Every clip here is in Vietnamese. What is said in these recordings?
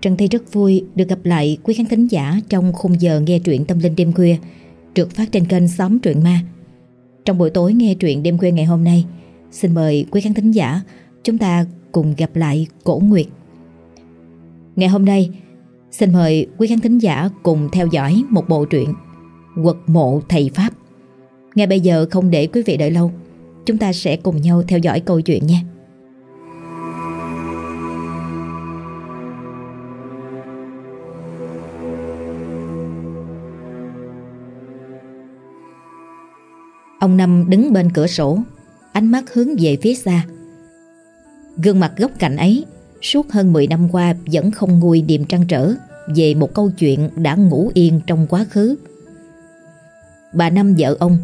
Trần Thi rất vui được gặp lại quý khán thính giả trong khung giờ nghe truyện tâm linh đêm khuya được phát trên kênh Xóm Truyện Ma. Trong buổi tối nghe truyện đêm khuya ngày hôm nay, xin mời quý khán thính giả chúng ta cùng gặp lại Cổ Nguyệt. Ngày hôm nay, xin mời quý khán thính giả cùng theo dõi một bộ truyện Quật mộ thầy Pháp. Ngay bây giờ không để quý vị đợi lâu, chúng ta sẽ cùng nhau theo dõi câu chuyện nha. Ông Năm đứng bên cửa sổ, Ánh mắt hướng về phía xa. Gương mặt góc cạnh ấy, Suốt hơn 10 năm qua Vẫn không nguôi niềm trăn trở Về một câu chuyện đã ngủ yên trong quá khứ. Bà Năm vợ ông,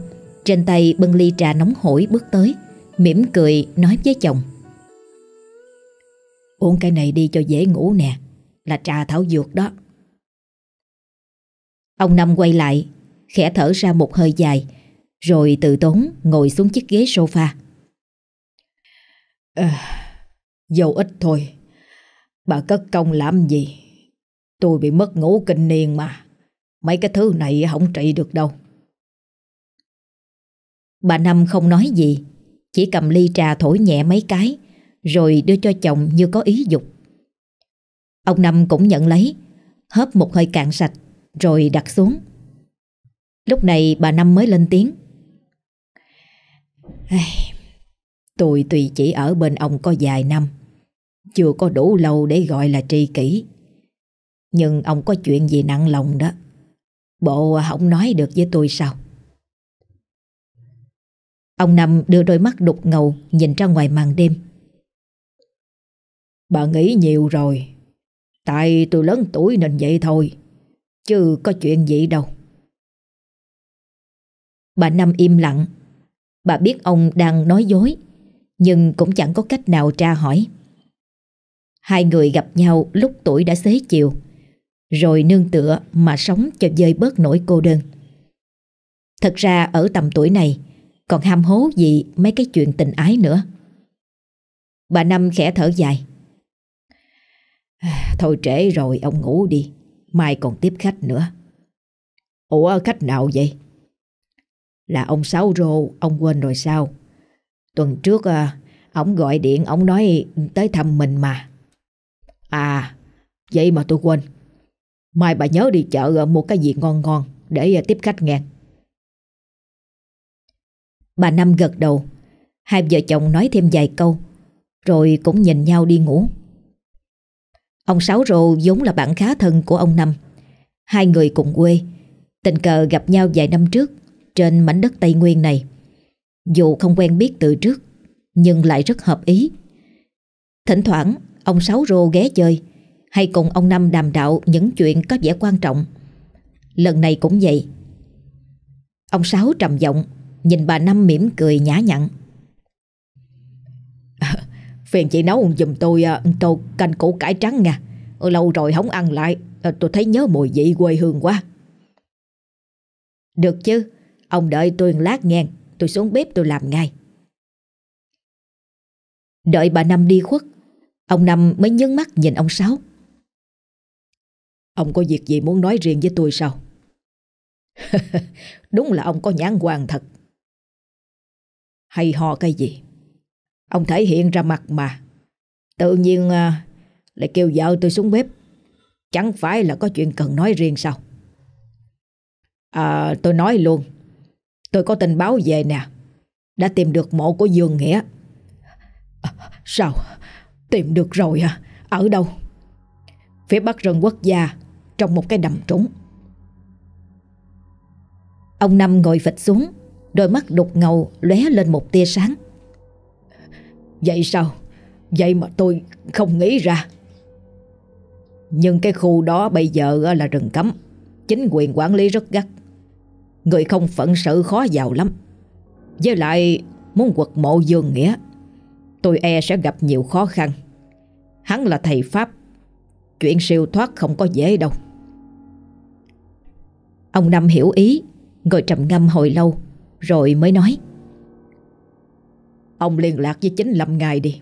Trên tay bưng ly trà nóng hổi bước tới, mỉm cười nói với chồng. Uống cái này đi cho dễ ngủ nè, Là trà thảo dược đó. Ông Năm quay lại, Khẽ thở ra một hơi dài rồi tự tốn ngồi xuống chiếc ghế sofa. À, Dầu ít thôi. Bà cất công làm gì? Tôi bị mất ngủ kinh niên mà. Mấy cái thứ này không trị được đâu. Bà Năm không nói gì Chỉ cầm ly trà thổi nhẹ mấy cái Rồi đưa cho chồng như có ý dục. Ông Năm cũng nhận lấy Hớp một hơi cạn sạch Rồi đặt xuống. Lúc này bà Năm mới lên tiếng Tôi tuy chỉ ở bên ông có vài năm, Chưa có đủ lâu để gọi là tri kỷ. Nhưng ông có chuyện gì nặng lòng đó, Bộ không nói được với tôi sao? Ông Năm đưa đôi mắt đục ngầu Nhìn ra ngoài màn đêm. Bà nghĩ nhiều rồi, Tại tôi lớn tuổi nên vậy thôi, Chứ có chuyện gì đâu. Bà Năm im lặng. Bà biết ông đang nói dối, Nhưng cũng chẳng có cách nào tra hỏi. Hai người gặp nhau lúc tuổi đã xế chiều, Rồi nương tựa mà sống cho dơi bớt nỗi cô đơn. Thật ra ở tầm tuổi này, Còn ham hố gì mấy cái chuyện tình ái nữa. Bà Năm khẽ thở dài. À, thôi trễ rồi, ông ngủ đi, Mai còn tiếp khách nữa. Ủa, khách nào vậy? Là ông Sáu Rô, ông quên rồi sao? Tuần trước à, ông gọi điện, ông nói tới thăm mình mà. À, vậy mà tôi quên. Mai bà nhớ đi chợ à, mua cái gì ngon ngon để à, tiếp khách nghe. Bà Năm gật đầu, hai vợ chồng nói thêm vài câu, rồi cũng nhìn nhau đi ngủ. Ông Sáu Rô vốn là bạn khá thân của ông Năm. Hai người cùng quê, tình cờ gặp nhau vài năm trước trên mảnh đất Tây Nguyên này. Dù không quen biết từ trước, nhưng lại rất hợp ý. Thỉnh thoảng, ông Sáu Rô ghé chơi, hay cùng ông Năm đàm đạo những chuyện có vẻ quan trọng. Lần này cũng vậy. Ông Sáu trầm giọng, nhìn bà Năm mỉm cười nhã nhặn. Phiền chị nấu giùm tôi à, tô canh củ cải trắng nha. Lâu rồi không ăn lại, à, tôi thấy nhớ mùi vị quê hương quá. Được chứ, Ông đợi tôi lát nghe Tôi xuống bếp tôi làm ngay Đợi bà Năm đi khuất Ông Năm mới nhấn mắt nhìn ông Sáu Ông có việc gì muốn nói riêng với tôi sao? Đúng là ông có nhãn quan thật Hay ho cái gì? Ông thể hiện ra mặt mà Tự nhiên à, lại kêu vợ tôi xuống bếp Chẳng phải là có chuyện cần nói riêng sao? À tôi nói luôn Tôi có tình báo về nè. Đã tìm được mộ của Dương Nghĩa. À, Sao? Tìm được rồi à? Ở đâu? Phía bắc rừng quốc gia Trong một cái đầm trũng. Ông Năm ngồi phịch xuống Đôi mắt đục ngầu lóe lên một tia sáng. Vậy sao? Vậy mà tôi không nghĩ ra. Nhưng cái khu đó bây giờ là rừng cấm. Chính quyền quản lý rất gắt. Người không phận sự khó giàu lắm. Với lại, muốn quật mộ dương nghĩa, Tôi e sẽ gặp nhiều khó khăn. Hắn là thầy Pháp, Chuyện siêu thoát không có dễ đâu. Ông Năm hiểu ý Ngồi trầm ngâm hồi lâu, Rồi mới nói. Ông liên lạc với chính Lâm Ngài đi.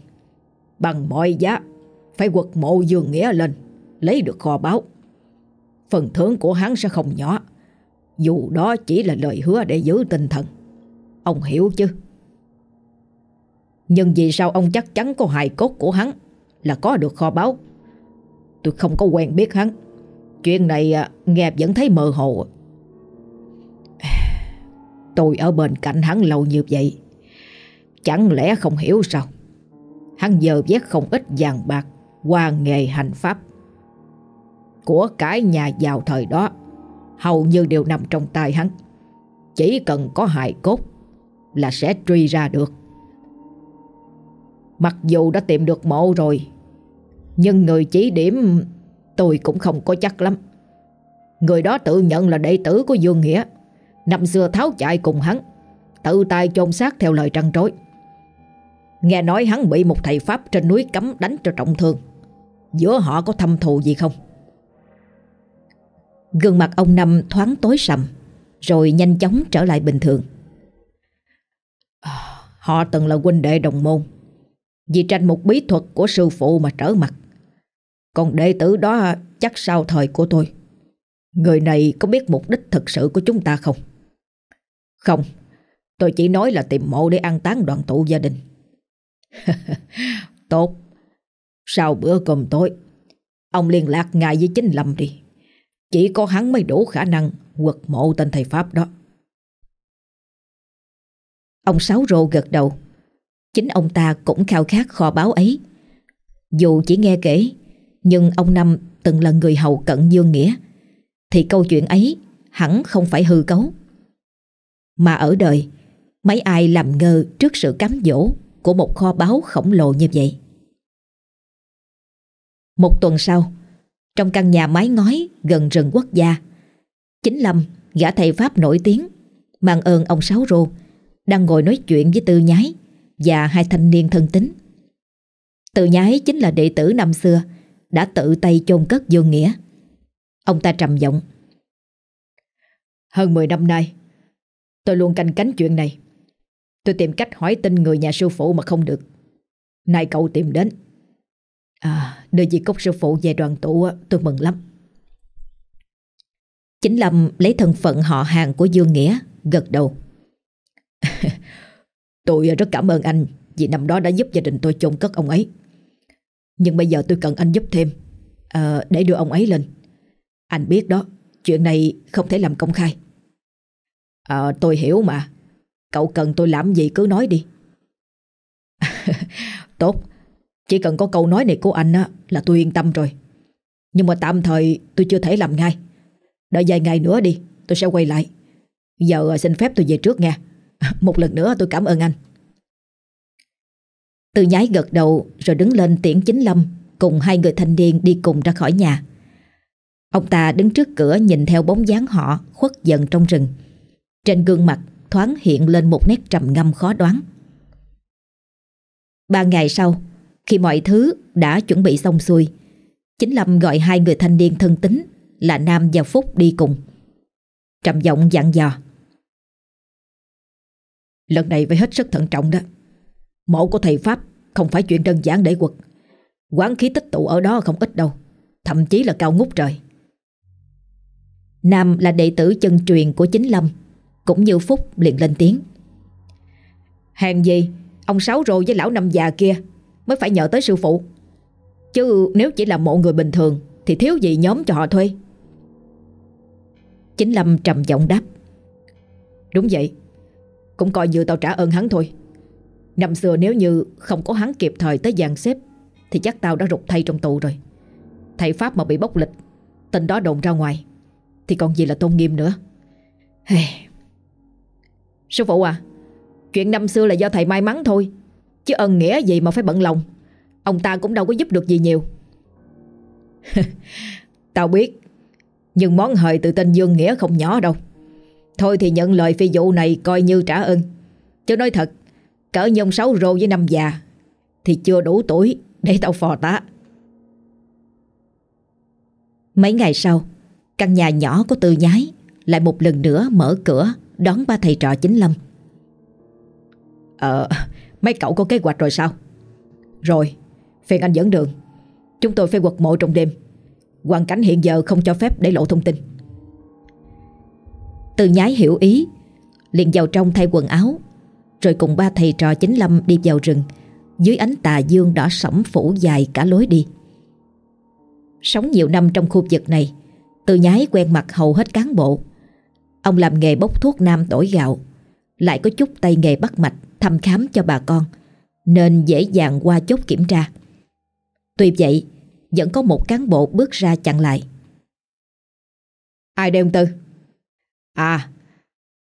Bằng mọi giá, Phải quật mộ dương nghĩa lên, lấy được kho báu. Phần thưởng của hắn sẽ không nhỏ. Dù đó chỉ là lời hứa để giữ tinh thần. Ông hiểu chứ? Nhưng vì sao ông chắc chắn có hài cốt của hắn là có được kho báu? Tôi không có quen biết hắn. Chuyện này à, nghe vẫn thấy mơ hồ. Tôi ở bên cạnh hắn lâu như vậy. Chẳng lẽ không hiểu sao? Hắn giờ vét không ít vàng bạc qua nghề hành pháp. Của cái nhà giàu thời đó hầu như đều nằm trong tay hắn. Chỉ cần có hài cốt là sẽ truy ra được. Mặc dù đã tìm được mộ rồi, nhưng người chỉ điểm tôi cũng không có chắc lắm. Người đó tự nhận là đệ tử của Dương Nghĩa, năm xưa tháo chạy cùng hắn, tự tay chôn xác theo lời trăn trối. Nghe nói hắn bị một thầy Pháp trên núi cấm đánh cho trọng thương. Giữa họ có thâm thù gì không? Gương mặt ông Năm thoáng tối sầm, rồi nhanh chóng trở lại bình thường. À, họ từng là huynh đệ đồng môn, vì tranh một bí thuật của sư phụ mà trở mặt. Còn đệ tử đó chắc sau thời của tôi. Người này có biết mục đích thực sự của chúng ta không? Không, tôi chỉ nói là tìm mộ để an táng đoàn tụ gia đình. Tốt, sau bữa cơm tối, ông liên lạc ngài với chính Lâm đi. Chỉ có hắn mới đủ khả năng quật mộ tên thầy Pháp đó. Ông Sáu Rô gật đầu. Chính ông ta cũng khao khát kho báo ấy. Dù chỉ nghe kể, nhưng ông Năm từng là người hầu cận Dương Nghĩa, thì câu chuyện ấy hẳn không phải hư cấu. Mà ở đời, mấy ai làm ngơ trước sự cám dỗ của một kho báo khổng lồ như vậy. Một tuần sau, trong căn nhà mái ngói gần rừng quốc gia, chính Lâm, gã thầy Pháp nổi tiếng, mang ơn ông Sáu Rô, đang ngồi nói chuyện với Tư Nhái và hai thanh niên thân tín. Tư Nhái chính là đệ tử năm xưa đã tự tay chôn cất Dương Nghĩa. Ông ta trầm giọng. Hơn 10 năm nay, tôi luôn canh cánh chuyện này. Tôi tìm cách hỏi tin người nhà sư phụ mà không được. Nay cậu tìm đến. À, đưa dì cốc sư phụ về đoàn tụ tôi mừng lắm. Chính Lâm lấy thân phận họ hàng của Dương Nghĩa, gật đầu. tôi rất cảm ơn anh vì năm đó đã giúp gia đình tôi chôn cất ông ấy. Nhưng bây giờ tôi cần anh giúp thêm à, để đưa ông ấy lên. Anh biết đó, chuyện này không thể làm công khai. À, tôi hiểu mà. Cậu cần tôi làm gì cứ nói đi. Tốt, chỉ cần có câu nói này của anh á, là tôi yên tâm rồi. Nhưng mà tạm thời tôi chưa thể làm ngay. Đợi vài ngày nữa đi, tôi sẽ quay lại. Giờ xin phép tôi về trước nha. Một lần nữa tôi cảm ơn anh. Từ nhái gật đầu rồi đứng lên tiễn chính lâm cùng hai người thanh niên đi cùng ra khỏi nhà. Ông ta đứng trước cửa nhìn theo bóng dáng họ khuất dần trong rừng. Trên gương mặt thoáng hiện lên một nét trầm ngâm khó đoán. Ba ngày sau, khi mọi thứ đã chuẩn bị xong xuôi, Chính Lâm gọi hai người thanh niên thân tín là Nam và Phúc đi cùng. Trầm giọng dặn dò. Lần này phải hết sức thận trọng đó. Mộ của thầy Pháp không phải chuyện đơn giản để quật. Quán khí tích tụ ở đó không ít đâu. Thậm chí là cao ngút trời. Nam là đệ tử chân truyền của chính Lâm Cũng như Phúc liền lên tiếng Hàng gì Ông Sáu rồi với lão năm già kia Mới phải nhờ tới sư phụ. Chứ nếu chỉ là mộ người bình thường, Thì thiếu gì nhóm cho họ thuê. Chính Lâm trầm giọng đáp. Đúng vậy, Cũng coi như tao trả ơn hắn thôi. Năm xưa nếu như không có hắn kịp thời tới dàn xếp, Thì chắc tao đã rụt thay trong tù rồi. Thầy Pháp mà bị bốc lịch Tình đó đồn ra ngoài, Thì còn gì là tôn nghiêm nữa. Hey. Sư phụ à Chuyện năm xưa là do thầy may mắn thôi. Chứ ân nghĩa gì mà phải bận lòng. Ông ta cũng đâu có giúp được gì nhiều. Tao biết, Nhưng món hời từ tên Dương Nghĩa không nhỏ đâu. Thôi thì nhận lời phi vụ này coi như trả ơn. Chứ nói thật, Cỡ nhông sáu rô với năm già Thì chưa đủ tuổi để tao phò tá. Mấy ngày sau, Căn nhà nhỏ của Tư Nhái Lại một lần nữa mở cửa Đón ba thầy trò chính lâm. Ờ Mấy cậu có kế hoạch rồi sao? Rồi Phiền anh dẫn đường. Chúng tôi phải quật mộ trong đêm. Hoàn cảnh hiện giờ không cho phép để lộ thông tin. Từ nhái hiểu ý, liền vào trong thay quần áo. Rồi cùng ba thầy trò chính lâm đi vào rừng. Dưới ánh tà dương đỏ sẫm phủ dài cả lối đi. Sống nhiều năm trong khu vực này, Từ nhái quen mặt hầu hết cán bộ. Ông làm nghề bốc thuốc nam tỏi gạo, Lại có chút tay nghề bắt mạch. Thăm khám cho bà con Nên dễ dàng qua chốt kiểm tra. Tuy vậy Vẫn có một cán bộ bước ra chặn lại. Ai đây ông Tư? À,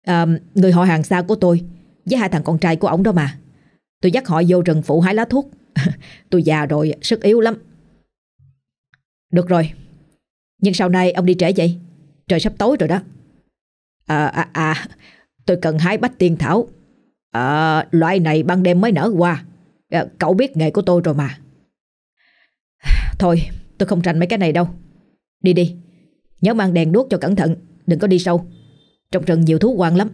à Người họ hàng xa của tôi Với hai thằng con trai của ông đó mà. Tôi dắt họ vô rừng phụ hái lá thuốc. Tôi già rồi, sức yếu lắm. Được rồi. Nhưng sau này ông đi trễ vậy? Trời sắp tối rồi đó. À, à, à Tôi cần hái bách tiên thảo. À, loại này ban đêm mới nở qua à, ờ, Cậu biết nghề của tôi rồi mà. Thôi tôi không tranh mấy cái này đâu. Đi đi Nhớ mang đèn đuốc cho cẩn thận Đừng có đi sâu. Trong rừng nhiều thú quan lắm.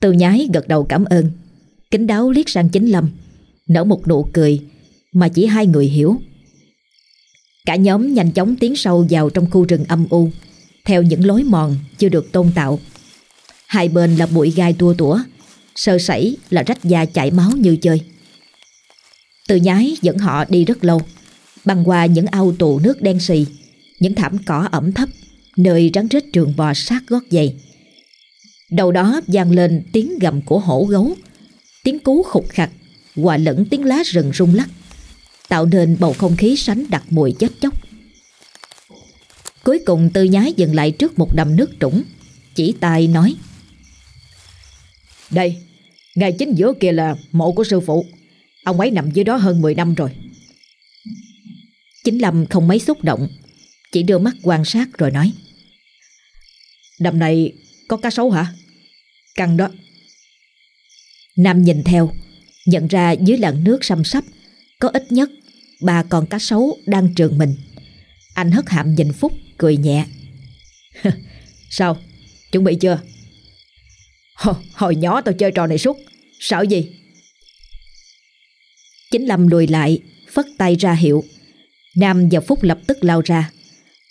Từ nhái gật đầu cảm ơn Kính đáo liếc sang chính lâm Nở một nụ cười Mà chỉ hai người hiểu. Cả nhóm nhanh chóng tiến sâu vào trong khu rừng âm u Theo những lối mòn chưa được tôn tạo. Hai bên là bụi gai tua tủa. Sơ sẩy là rách da chảy máu như chơi. Từ nhái dẫn họ đi rất lâu. Băng qua những ao tù nước đen xì, Những thảm cỏ ẩm thấp, Nơi rắn rết trường bò sát gót giày. Đầu đó vang lên tiếng gầm của hổ gấu, Tiếng cú khục khặt Hòa lẫn tiếng lá rừng rung lắc, Tạo nên bầu không khí sánh đặc mùi chết chóc. Cuối cùng tư nhái dừng lại trước một đầm nước trũng, Chỉ tay nói đây, ngay chính giữa kia là mộ của sư phụ. Ông ấy nằm dưới đó hơn 10 năm rồi. Chính Lâm không mấy xúc động, chỉ đưa mắt quan sát rồi nói. Đầm này có cá sấu hả? Căng đó. Nam nhìn theo, nhận ra dưới làn nước xăm sắp có ít nhất ba con cá sấu đang trường mình. Anh hất hạm nhìn Phúc cười nhẹ. Sao? Chuẩn bị chưa? Hồi nhỏ tao chơi trò này suốt. Sợ gì? Chính Lâm lùi lại, Phất tay ra hiệu. Nam và Phúc lập tức lao ra.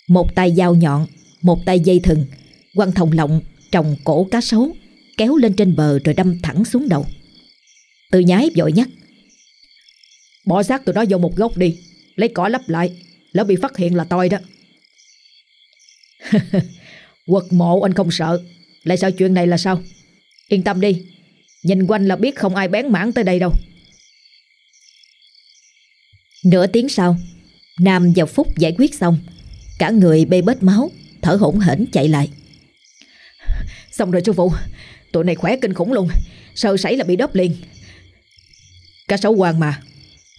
Một tay dao nhọn, Một tay dây thừng, Quăng thòng lọng, trồng cổ cá sấu, Kéo lên trên bờ rồi đâm thẳng xuống đầu. Từ nhái vội nhắc, Bỏ xác tụi nó vô một góc đi, Lấy cỏ lấp lại, Lỡ bị phát hiện là toi đó. Quật mộ anh không sợ. Lại sợ chuyện này là sao? Yên tâm đi. Nhìn quanh là biết không ai bén mảng tới đây đâu. Nửa tiếng sau, Nam và Phúc giải quyết xong. Cả người bê bết máu, Thở hổn hển chạy lại. Xong rồi chú Vũ, Tụi này khỏe kinh khủng luôn. Sợ sảy là bị đớp liền. Cá sấu hoàng mà.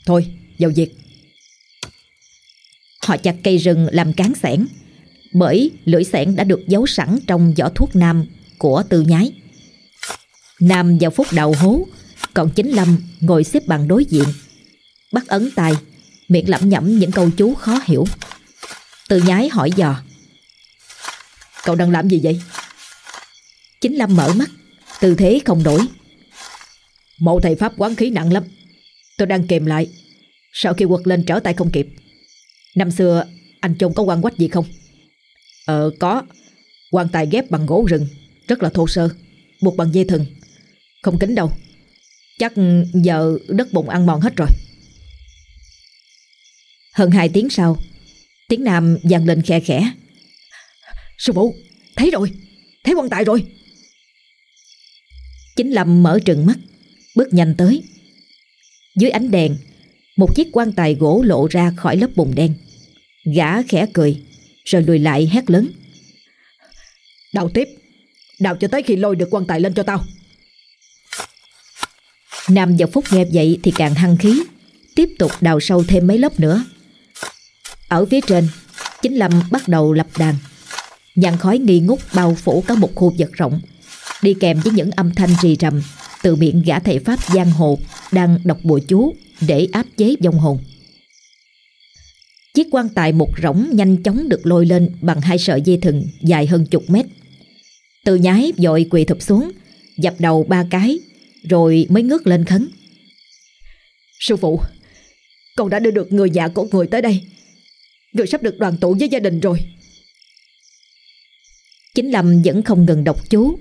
Thôi, vào việc. Họ chặt cây rừng làm cán sẻn Bởi lưỡi sẻn đã được giấu sẵn Trong vỏ thuốc nam của tư nhái. Nam vào phút đầu hố, Còn chính Lâm ngồi xếp bằng đối diện. Bắt ấn tay, Miệng lẩm nhẩm những câu chú khó hiểu. Từ nhái hỏi dò, Cậu đang làm gì vậy? Chính Lâm mở mắt, Tư thế không đổi. Mộ thầy Pháp quán khí nặng lắm, Tôi đang kèm lại. Sau khi quật lên trở tay không kịp, Năm xưa anh chôn có quan quách gì không? Ờ có, quan tài ghép bằng gỗ rừng, Rất là thô sơ, Buộc bằng dây thừng không kính đâu. Chắc giờ đất bụng ăn mòn hết rồi. Hơn hai tiếng sau, Tiếng Nam dàn lên khe khẽ. Sư phụ, Thấy rồi, Thấy quan tài rồi. Chính Lâm mở trừng mắt, Bước nhanh tới. Dưới ánh đèn, Một chiếc quan tài gỗ lộ ra khỏi lớp bùn đen. Gã khẽ cười, Rồi lùi lại hét lớn. Đào tiếp, Đào cho tới khi lôi được quan tài lên cho tao. Nam và Phúc nghe vậy thì càng hăng khí, Tiếp tục đào sâu thêm mấy lớp nữa. Ở phía trên, Chính Lâm bắt đầu lập đàn. Nhàn khói nghi ngút bao phủ cả một khu vực rộng, Đi kèm với những âm thanh rì rầm Từ miệng gã thầy Pháp giang hồ Đang đọc bùa chú Để áp chế vong hồn. Chiếc quan tài một rỗng nhanh chóng được lôi lên Bằng hai sợi dây thừng dài hơn chục mét. Từ nhái vội quỳ thụp xuống, Dập đầu ba cái rồi mới ngước lên khấn. Sư phụ, Con đã đưa được người nhà của người tới đây. Người sắp được đoàn tụ với gia đình rồi. Chính Lâm vẫn không ngừng đọc chú.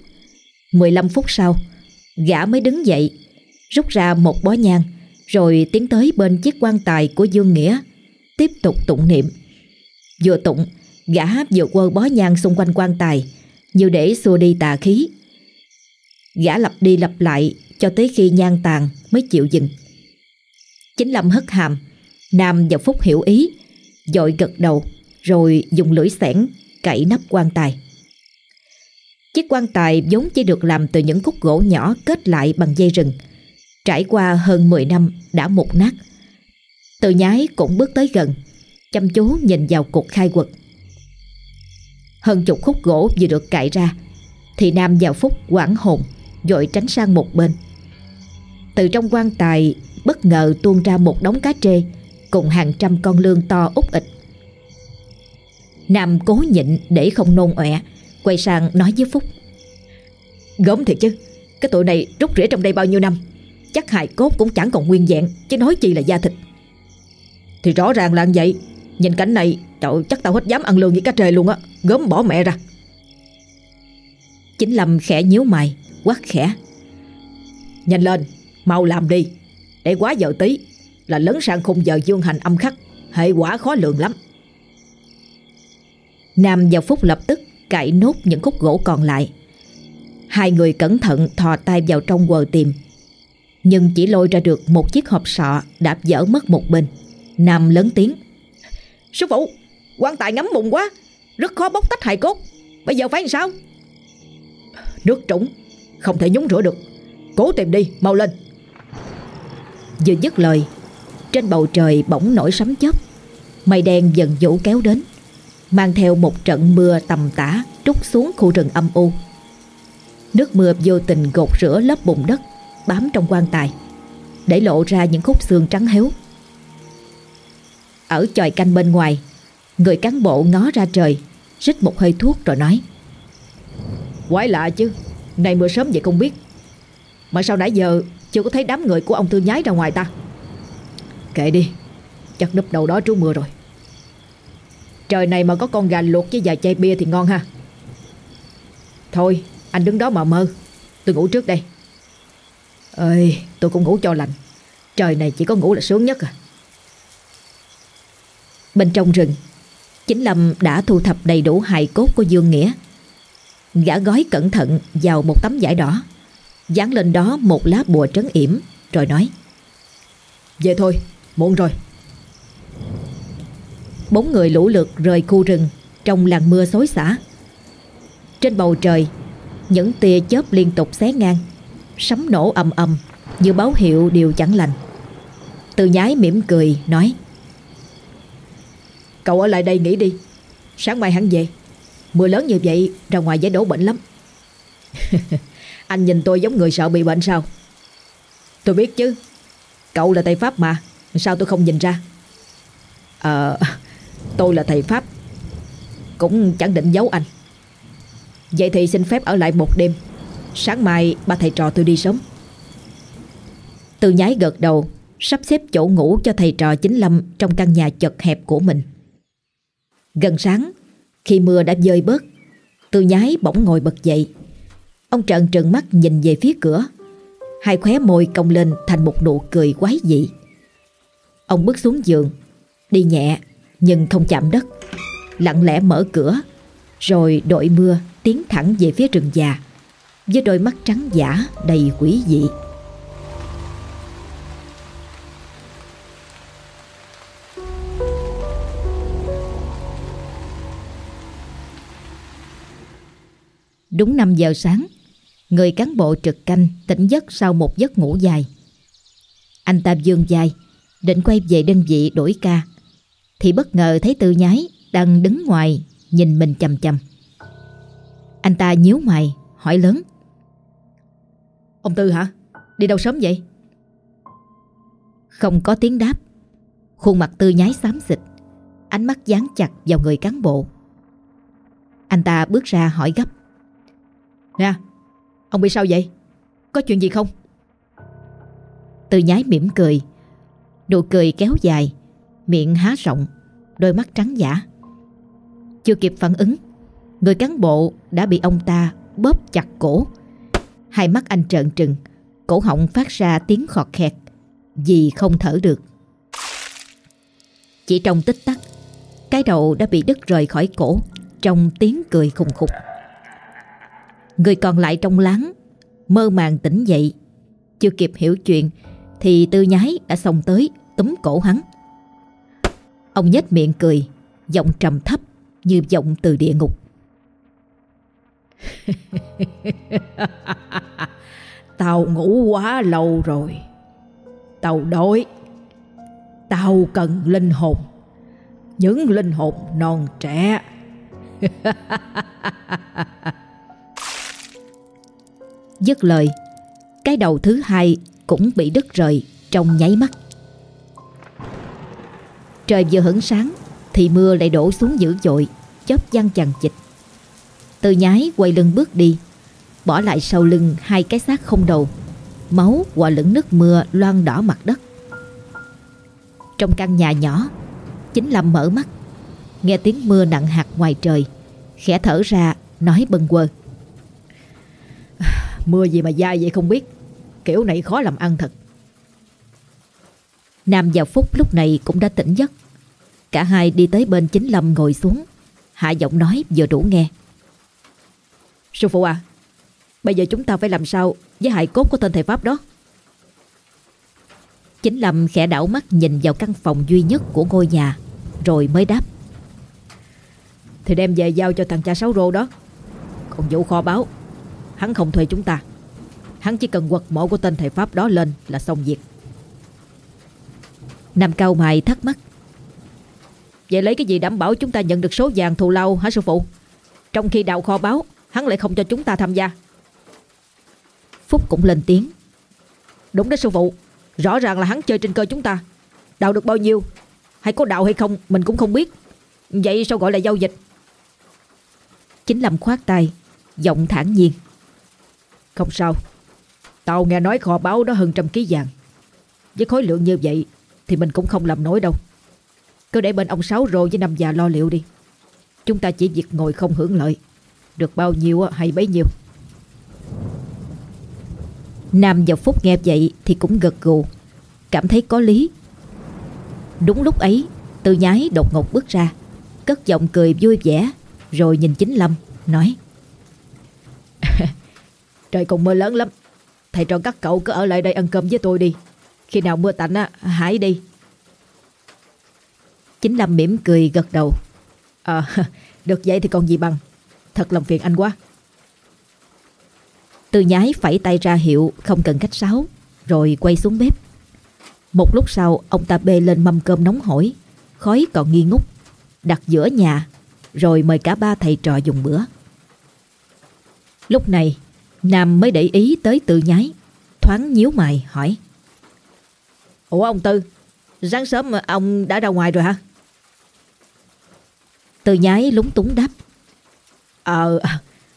15 phút sau, Gã mới đứng dậy, Rút ra một bó nhang, Rồi tiến tới bên chiếc quan tài của Dương Nghĩa, Tiếp tục tụng niệm. Vừa tụng, Gã vừa quơ bó nhang xung quanh quan tài, Như để xua đi tà khí. Gã lặp đi lặp lại cho tới khi nhan tàn mới chịu dừng Chính Lâm hất hàm Nam và Phúc hiểu ý Dội gật đầu Rồi dùng lưỡi xẻng cậy nắp quan tài Chiếc quan tài vốn chỉ được làm từ những khúc gỗ nhỏ kết lại bằng dây rừng. Trải qua hơn 10 năm đã mục nát. Từ nhái cũng bước tới gần, chăm chú nhìn vào cục khai quật. Hơn chục khúc gỗ vừa được cạy ra, thì Nam vào Phúc quảng hồn, dội tránh sang một bên. Từ trong quan tài bất ngờ tuôn ra một đống cá trê cùng hàng trăm con lương to út ịch. Nam cố nhịn để không nôn ọe, Quay sang nói với Phúc. Gớm thiệt chứ Cái tụi này rút rễ trong đây bao nhiêu năm Chắc hài cốt cũng chẳng còn nguyên vẹn Chứ nói chi là da thịt. Thì rõ ràng là vậy Nhìn cảnh này trời, chắc tao hết dám ăn lương với cá trê luôn á Gớm bỏ mẹ ra. Chính Lâm khẽ nhíu mày Quát khẽ. Nhanh lên Mau làm đi Để quá giờ tí Là lấn sang khung giờ dương hành âm khắc Hệ quả khó lường lắm Nam và Phúc lập tức cạy nốt những khúc gỗ còn lại. Hai người cẩn thận thò tay vào trong quờ tìm. Nhưng chỉ lôi ra được một chiếc hộp sọ đã dở mất một bên. Nam lớn tiếng. Sư phụ, quan tài ngắm bụng quá, rất khó bóc tách hài cốt. Bây giờ phải làm sao? Nước trũng, không thể nhúng rửa được. Cố tìm đi, mau lên. Vừa dứt lời, trên bầu trời bỗng nổi sấm chớp. Mây đen dần vũ kéo đến mang theo một trận mưa tầm tã trút xuống khu rừng âm u. Nước mưa vô tình gột rửa lớp bùn đất bám trong quan tài, để lộ ra những khúc xương trắng héo. Ở chòi canh bên ngoài, người cán bộ ngó ra trời, rít một hơi thuốc rồi nói: Quái lạ chứ, này mưa sớm vậy không biết. Mà sao nãy giờ chưa có thấy đám người của ông Tư nhái ra ngoài ta? Kệ đi, chắc núp đầu đó trú mưa rồi. Trời này mà có con gà luộc với vài chai bia thì ngon ha. Thôi anh đứng đó mà mơ. Tôi ngủ trước đây. Ơi tôi cũng ngủ cho lành. Trời này chỉ có ngủ là sướng nhất à. Bên trong rừng Chính Lâm đã thu thập đầy đủ hài cốt của Dương Nghĩa. Gã gói cẩn thận vào một tấm vải đỏ. Dán lên đó một lá bùa trấn yểm Rồi nói Về thôi, muộn rồi. Bốn người lũ lượt rời khu rừng Trong làn mưa xối xả. Trên bầu trời Những tia chớp liên tục xé ngang Sấm nổ ầm ầm Như báo hiệu điều chẳng lành. Từ nhái mỉm cười nói Cậu ở lại đây nghỉ đi Sáng mai hắn về. Mưa lớn như vậy ra ngoài dễ đổ bệnh lắm. Anh nhìn tôi giống người sợ bị bệnh sao? Tôi biết chứ. Cậu là thầy Pháp mà. Sao tôi không nhìn ra? Ờ Tôi là thầy Pháp. Cũng chẳng định giấu anh. Vậy thì xin phép ở lại một đêm. Sáng mai ba thầy trò tôi đi sớm. Từ nhái gật đầu, Sắp xếp chỗ ngủ cho thầy trò chính lâm Trong căn nhà chật hẹp của mình. Gần sáng, Khi mưa đã rơi bớt, Từ nhái bỗng ngồi bật dậy. Ông trợn trừng mắt nhìn về phía cửa. Hai khóe môi cong lên thành một nụ cười quái dị. Ông bước xuống giường, Đi nhẹ nhưng không chạm đất, lặng lẽ mở cửa, rồi đội mưa tiến thẳng về phía rừng già, với đôi mắt trắng giả đầy quỷ dị. Đúng 5 giờ sáng Người cán bộ trực canh tỉnh giấc sau một giấc ngủ dài Anh ta dương dài Định quay về đơn vị đổi ca thì bất ngờ thấy Tư Nhái đang đứng ngoài nhìn mình chầm chầm. Anh ta nhíu mày hỏi lớn. Ông Tư hả? Đi đâu sớm vậy? Không có tiếng đáp. Khuôn mặt Tư Nhái xám xịt, ánh mắt dán chặt vào người cán bộ. Anh ta bước ra hỏi gấp. Nè, ông bị sao vậy? Có chuyện gì không? từ Nhái mỉm cười, nụ cười kéo dài, miệng há rộng Đôi mắt trắng giả. Chưa kịp phản ứng Người cán bộ đã bị ông ta bóp chặt cổ. Hai mắt anh trợn trừng Cổ họng phát ra tiếng khọt khẹt Vì không thở được. Chỉ trong tích tắc Cái đầu đã bị đứt rời khỏi cổ Trong tiếng cười khùng khục. Người còn lại trong láng Mơ màng tỉnh dậy. Chưa kịp hiểu chuyện, Thì tư nhái đã xông tới, túm cổ hắn. Ông nhếch miệng cười, Giọng trầm thấp Như giọng từ địa ngục. Tao ngủ quá lâu rồi. Tao đói. Tao cần linh hồn. Những linh hồn non trẻ. Dứt lời. Cái đầu thứ hai cũng bị đứt rời Trong nháy mắt. Trời vừa hửng sáng, Thì mưa lại đổ xuống dữ dội, Chớp văng chằng chịch Từ nhái quay lưng bước đi, Bỏ lại sau lưng hai cái xác không đầu, Máu và lẫn nước mưa loang đỏ mặt đất. Trong căn nhà nhỏ, Chính Lâm mở mắt, Nghe tiếng mưa nặng hạt ngoài trời, Khẽ thở ra, nói bần quơ. Mưa gì mà dai vậy không biết. Kiểu này khó làm ăn thật. Nam và Phúc lúc này cũng đã tỉnh giấc. Cả hai đi tới bên chính Lâm ngồi xuống. Hạ giọng nói vừa đủ nghe. Sư phụ à Bây giờ chúng ta phải làm sao Với hại cốt của tên thầy Pháp đó? Chính Lâm khẽ đảo mắt nhìn vào căn phòng duy nhất của ngôi nhà, Rồi mới đáp. Thì đem về giao cho thằng cha Sáu Rô đó. Còn vụ kho báo Hắn không thuê chúng ta. Hắn chỉ cần quật mộ của tên thầy Pháp đó lên là xong việc. Nam Cao Mài thắc mắc. Vậy lấy cái gì đảm bảo chúng ta nhận được số vàng thù lao hả sư phụ? Trong khi đào kho báo, Hắn lại không cho chúng ta tham gia. Phúc cũng lên tiếng. Đúng đó sư phụ. Rõ ràng là hắn chơi trên cơ chúng ta. Đào được bao nhiêu? Hay có đào hay không, mình cũng không biết. Vậy sao gọi là giao dịch? Chính Lâm khoát tay, Giọng thản nhiên. Không sao. Tao nghe nói kho báo đó hơn trăm ký vàng. Với khối lượng như vậy Thì mình cũng không làm nổi đâu. Cứ để bên ông Sáu Rô với năm già lo liệu đi. Chúng ta chỉ việc ngồi không hưởng lợi. Được bao nhiêu hay bấy nhiêu. Nam và Phúc nghe vậy thì cũng gật gù. Cảm thấy có lý. Đúng lúc ấy Từ nhái đột ngột bước ra, Cất giọng cười vui vẻ, Rồi nhìn chính Lâm, Nói. Trời còn mưa lớn lắm. Thầy cho các cậu cứ ở lại đây ăn cơm với tôi đi. Khi nào mưa tạnh á, hãy đi. Chính Lâm mỉm cười gật đầu. À được vậy thì còn gì bằng. Thật lòng phiền anh quá. Từ nhái phẩy tay ra hiệu Không cần cách sáo, Rồi quay xuống bếp. Một lúc sau, ông ta bê lên mâm cơm nóng hổi, Khói còn nghi ngút, Đặt giữa nhà, Rồi mời cả ba thầy trò dùng bữa. Lúc này Nam mới để ý tới từ nhái Thoáng nhíu mày hỏi. Ủa ông Tư Sáng sớm mà ông đã ra ngoài rồi hả? Từ nhái lúng túng đáp. Ờ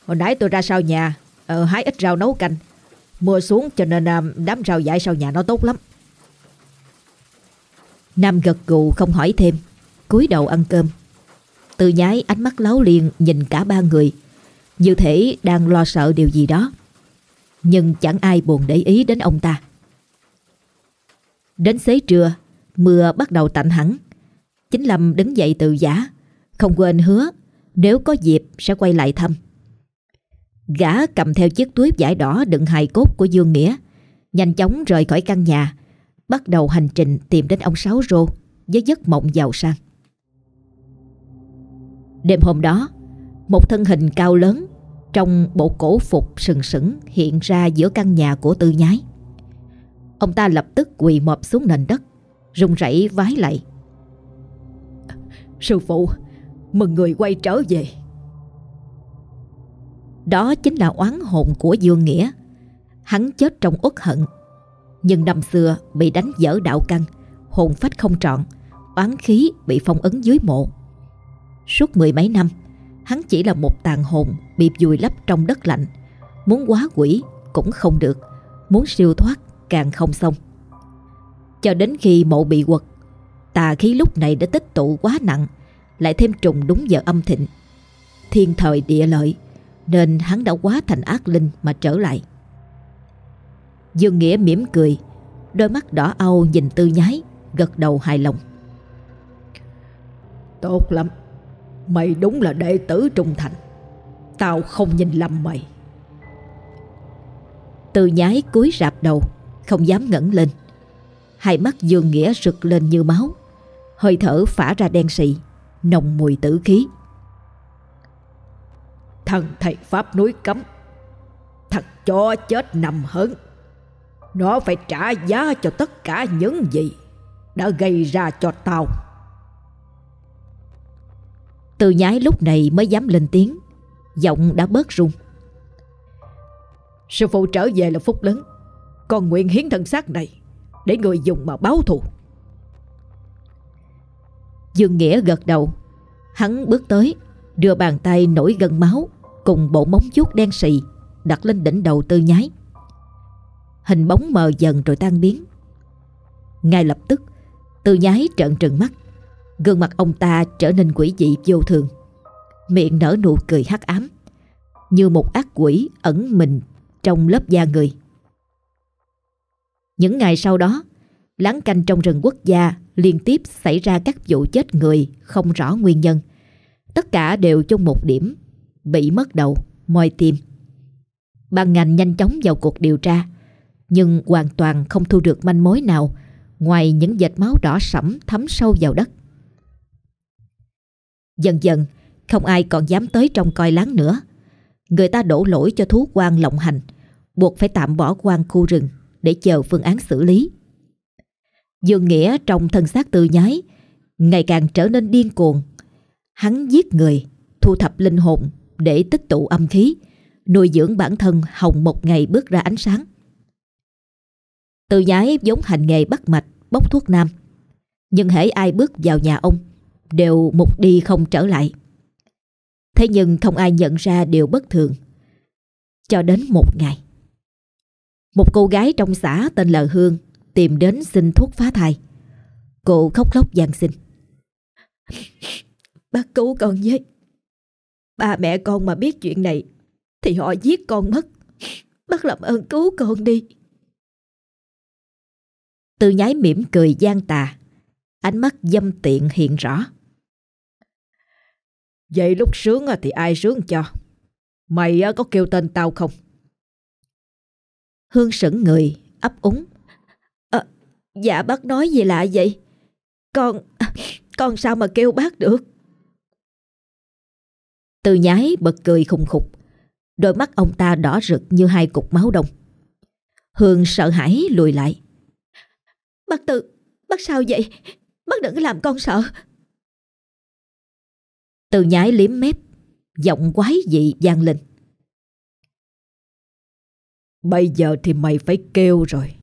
Hồi nãy tôi ra sau nhà ờ, Hái ít rau nấu canh. Mưa xuống cho nên à, đám rau dại sau nhà nó tốt lắm. Nam gật gù không hỏi thêm cúi đầu ăn cơm. Từ nhái ánh mắt láo liền nhìn cả ba người. Như thể đang lo sợ điều gì đó nhưng chẳng ai buồn để ý đến ông ta. Đến xế trưa, Mưa bắt đầu tạnh hẳn. Chính Lâm đứng dậy từ giả, Không quên hứa, Nếu có dịp sẽ quay lại thăm. Gã cầm theo chiếc túi vải đỏ đựng hài cốt của Dương Nghĩa, Nhanh chóng rời khỏi căn nhà, Bắt đầu hành trình tìm đến ông Sáu Rô Với giấc mộng giàu sang. Đêm hôm đó, Một thân hình cao lớn trong bộ cổ phục sừng sững Hiện ra giữa căn nhà của tư nhái. Ông ta lập tức quỳ mọp xuống nền đất run rẩy vái lại. Sư phụ Mừng người quay trở về. Đó chính là oán hồn của Dương Nghĩa. Hắn chết trong uất hận Nhưng năm xưa bị đánh dở đạo căn Hồn phách không trọn Oán khí bị phong ấn dưới mộ. Suốt mười mấy năm Hắn chỉ là một tàn hồn Bị vùi lấp trong đất lạnh. Muốn quá quỷ cũng không được, Muốn siêu thoát càng không xong. Cho đến khi mộ bị quật, Tà khí lúc này đã tích tụ quá nặng, Lại thêm trùng đúng giờ âm thịnh. Thiên thời địa lợi, Nên hắn đã quá thành ác linh mà trở lại. Dương Nghĩa mỉm cười, Đôi mắt đỏ au nhìn tư nhái, Gật đầu hài lòng. Tốt lắm, Mày đúng là đệ tử trung thành. Tao không nhìn lầm mày. Tư nhái cúi rạp đầu Không dám ngẩng lên. Hai mắt Dương Nghĩa rực lên như máu. Hơi thở phả ra đen xị Nồng mùi tử khí. Thần thầy Pháp núi cấm. Thật cho chết nằm hớn. Nó phải trả giá cho tất cả những gì Đã gây ra cho tao. Từ nhái lúc này mới dám lên tiếng Giọng đã bớt rung. Sư phụ trở về là phúc lớn. Con nguyện hiến thân xác này Để người dùng mà báo thù. Dương Nghĩa gật đầu. Hắn bước tới Đưa bàn tay nổi gần máu Cùng bộ móng vuốt đen xì Đặt lên đỉnh đầu tư nhái. Hình bóng mờ dần rồi tan biến. Ngay lập tức Tư nhái trợn trừng mắt. Gương mặt ông ta trở nên quỷ dị vô thường Miệng nở nụ cười hắc ám Như một ác quỷ ẩn mình Trong lớp da người Những ngày sau đó Láng canh trong rừng quốc gia liên tiếp xảy ra các vụ chết người không rõ nguyên nhân. Tất cả đều chung một điểm, bị mất đầu, moi tim. Ban ngành nhanh chóng vào cuộc điều tra, nhưng hoàn toàn không thu được manh mối nào ngoài những vệt máu đỏ sẫm thấm sâu vào đất. Dần dần, không ai còn dám tới trong coi láng nữa. Người ta đổ lỗi cho thú quan lộng hành, buộc phải tạm bỏ quan khu rừng để chờ phương án xử lý. Dương Nghĩa trong thân xác tư nhái Ngày càng trở nên điên cuồng Hắn giết người Thu thập linh hồn Để tích tụ âm khí Nuôi dưỡng bản thân hồng một ngày bước ra ánh sáng Tư nhái giống hành nghề bắt mạch Bốc thuốc nam Nhưng hễ ai bước vào nhà ông Đều mục đi không trở lại Thế nhưng không ai nhận ra điều bất thường Cho đến một ngày, Một cô gái trong xã tên là Hương tìm đến xin thuốc phá thai. Cô khóc lóc gian xin. Bác cứu con với. Ba mẹ con mà biết chuyện này thì họ giết con mất. Bác làm ơn cứu con đi. từ nhái mỉm cười gian tà. Ánh mắt dâm tiện hiện rõ. Vậy lúc sướng thì ai sướng cho? Mày có kêu tên tao không? Hương sững người, ấp úng. Dạ bác nói gì lạ vậy? Con, con sao mà kêu bác được? Từ nhái bật cười khùng khục. Đôi mắt ông ta đỏ rực như hai cục máu đông. Hương sợ hãi lùi lại. Bác Tư, bác sao vậy? Bác đừng làm con sợ. Từ nhái liếm mép, giọng quái dị vang lên. Bây giờ thì mày phải kêu rồi.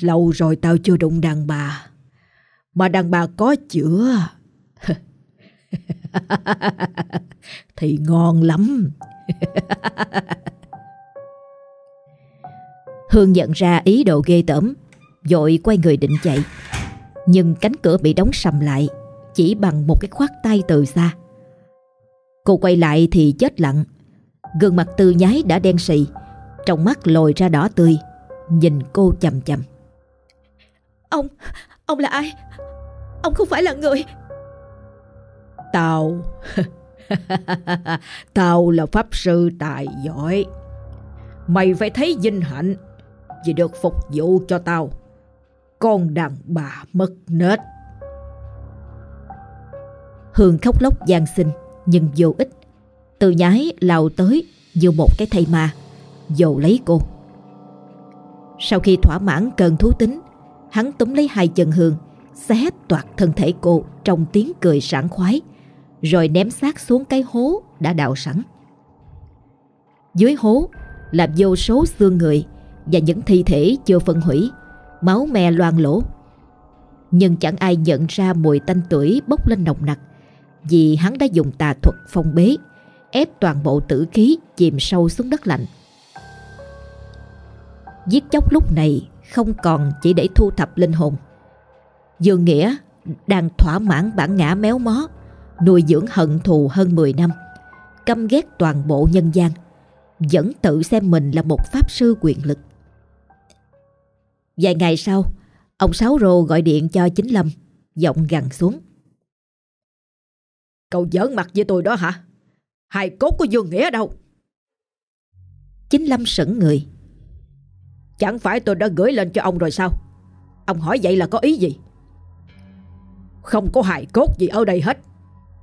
Lâu rồi tao chưa đụng đàn bà. Mà đàn bà có chữa. thì ngon lắm. Hương nhận ra ý đồ ghê tởm, dội quay người định chạy. Nhưng cánh cửa bị đóng sầm lại, chỉ bằng một cái khoát tay từ xa. Cô quay lại thì chết lặng, gương mặt tư nhái đã đen xì, trong mắt lồi ra đỏ tươi, nhìn cô chầm chầm. Ông, ông là ai? Ông không phải là người Tao Tao là pháp sư tài giỏi Mày phải thấy vinh hạnh Vì được phục vụ cho tao Con đàn bà mất nết Hương khóc lóc gian sinh, Nhưng vô ích. Từ nhái lao tới Như một cái thây ma dầu lấy cô. Sau khi thỏa mãn cơn thú tính, Hắn túm lấy hai chân Hương, Xé toạt thân thể cô Trong tiếng cười sảng khoái, Rồi ném xác xuống cái hố đã đào sẵn. Dưới hố là vô số xương người Và những thi thể chưa phân hủy, Máu me loang lỗ Nhưng chẳng ai nhận ra mùi tanh tuổi bốc lên nồng nặc. Vì hắn đã dùng tà thuật phong bế Ép toàn bộ tử khí chìm sâu xuống đất lạnh Giết chóc lúc này không còn chỉ để thu thập linh hồn Dương Nghĩa đang thỏa mãn bản ngã méo mó, nuôi dưỡng hận thù hơn 10 năm, căm ghét toàn bộ nhân gian, vẫn tự xem mình là một pháp sư quyền lực. Vài ngày sau, ông Sáu Rô gọi điện cho Chính Lâm, giọng gằn xuống. Cậu giỡn mặt với tôi đó hả? Hai cốt của Dương Nghĩa đâu? Chính Lâm sững người. Chẳng phải tôi đã gửi lên cho ông rồi sao? Ông hỏi vậy là có ý gì? Không có hài cốt gì ở đây hết.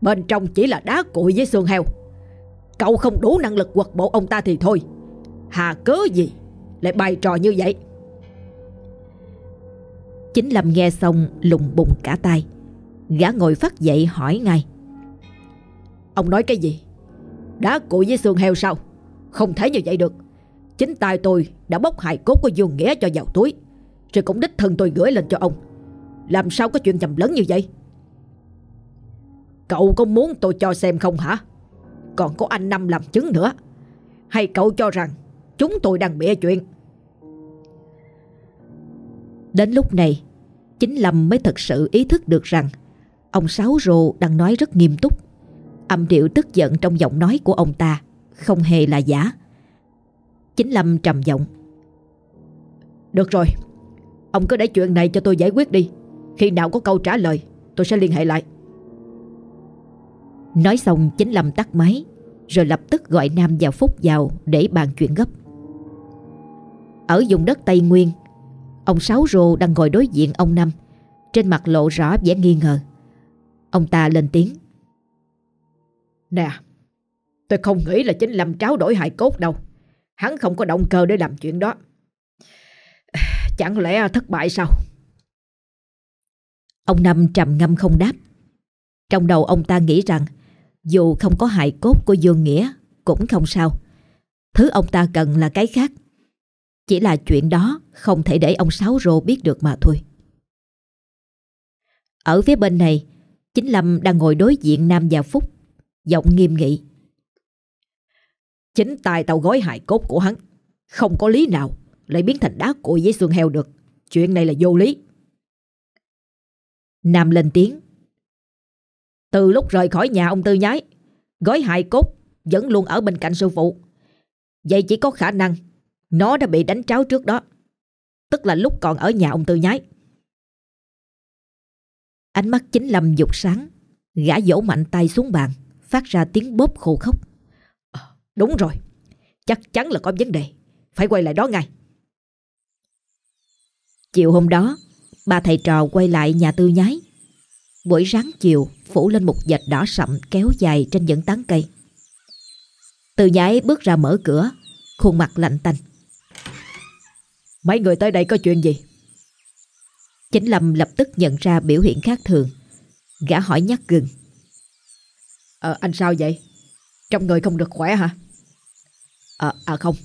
Bên trong chỉ là đá cuội với xương heo. Cậu không đủ năng lực quật bộ ông ta thì thôi. Hà cớ gì lại bày trò như vậy? Chính Lâm nghe xong lùng bùng cả tay. Gã ngồi phát dậy hỏi ngay. Ông nói cái gì? Đá cuội với xương heo sao? Không thể như vậy được. Chính tay tôi đã bóc hài cốt của Dương Nghĩa cho vào túi. Rồi cũng đích thân tôi gửi lên cho ông. Làm sao có chuyện nhầm lẫn như vậy? Cậu có muốn tôi cho xem không hả? Còn có anh Năm làm chứng nữa. Hay cậu cho rằng chúng tôi đang bịa chuyện? Đến lúc này, chính Lâm mới thật sự ý thức được rằng ông Sáu Rô đang nói rất nghiêm túc. Âm điệu tức giận trong giọng nói của ông ta không hề là giả. Chính Lâm trầm giọng. Được rồi, ông cứ để chuyện này cho tôi giải quyết đi. Khi nào có câu trả lời, tôi sẽ liên hệ lại. Nói xong chính Lâm tắt máy, rồi lập tức gọi Nam và Phúc vào để bàn chuyện gấp. Ở vùng đất Tây Nguyên, ông Sáu Rô đang ngồi đối diện ông Năm, trên mặt lộ rõ vẻ nghi ngờ. Ông ta lên tiếng. Nè, tôi không nghĩ là chính Lâm tráo đổi hài cốt đâu. Hắn không có động cơ để làm chuyện đó. Chẳng lẽ thất bại sao? Ông Năm trầm ngâm không đáp. Trong đầu ông ta nghĩ rằng dù không có hại cốt của Dương Nghĩa cũng không sao. Thứ ông ta cần là cái khác. Chỉ là chuyện đó không thể để ông Sáu Rô biết được mà thôi. Ở phía bên này, chính Lâm đang ngồi đối diện Nam và Phúc, giọng nghiêm nghị. Chính tài tao gói hại cốt của hắn, không có lý nào lại biến thành đá cội với xương heo được. Chuyện này là vô lý. Nam lên tiếng. Từ lúc rời khỏi nhà ông Tư Nhái, gói hài cốt vẫn luôn ở bên cạnh sư phụ. Vậy chỉ có khả năng nó đã bị đánh tráo trước đó. Tức là lúc còn ở nhà ông Tư Nhái. Ánh mắt chính Lâm dục sáng, gã dỗ mạnh tay xuống bàn, phát ra tiếng bóp khổ khóc. À, ờ, đúng rồi, chắc chắn là có vấn đề, phải quay lại đó ngay. Chiều hôm đó, ba thầy trò quay lại nhà Tư Nhái. Buổi sáng chiều phủ lên một dạch đỏ sậm kéo dài trên những tán cây. tư nhái bước ra mở cửa, khuôn mặt lạnh tanh. Mấy người tới đây có chuyện gì? Chính Lâm lập tức nhận ra biểu hiện khác thường. Gã hỏi nhắc gừng à, anh sao vậy? Trong người không được khỏe hả? À, à không,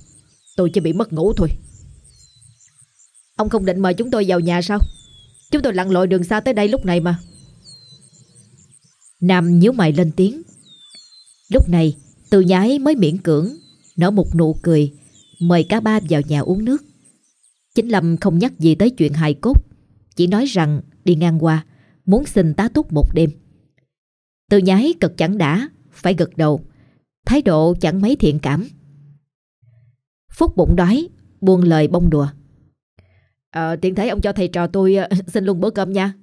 tôi chỉ bị mất ngủ thôi. Ông không định mời chúng tôi vào nhà sao? Chúng tôi lặn lội đường xa tới đây lúc này mà. Nam nhíu mày lên tiếng. Lúc này, từ nhái mới miễn cưỡng, nở một nụ cười, mời cả ba vào nhà uống nước. Chính Lâm không nhắc gì tới chuyện hài cốt, chỉ nói rằng đi ngang qua, muốn xin tá túc một đêm. Từ nhái cực chẳng đã, phải gật đầu, thái độ chẳng mấy thiện cảm. Phúc bụng đói, buông lời bông đùa. À, tiện thấy ông cho thầy trò tôi xin luôn bữa cơm nha.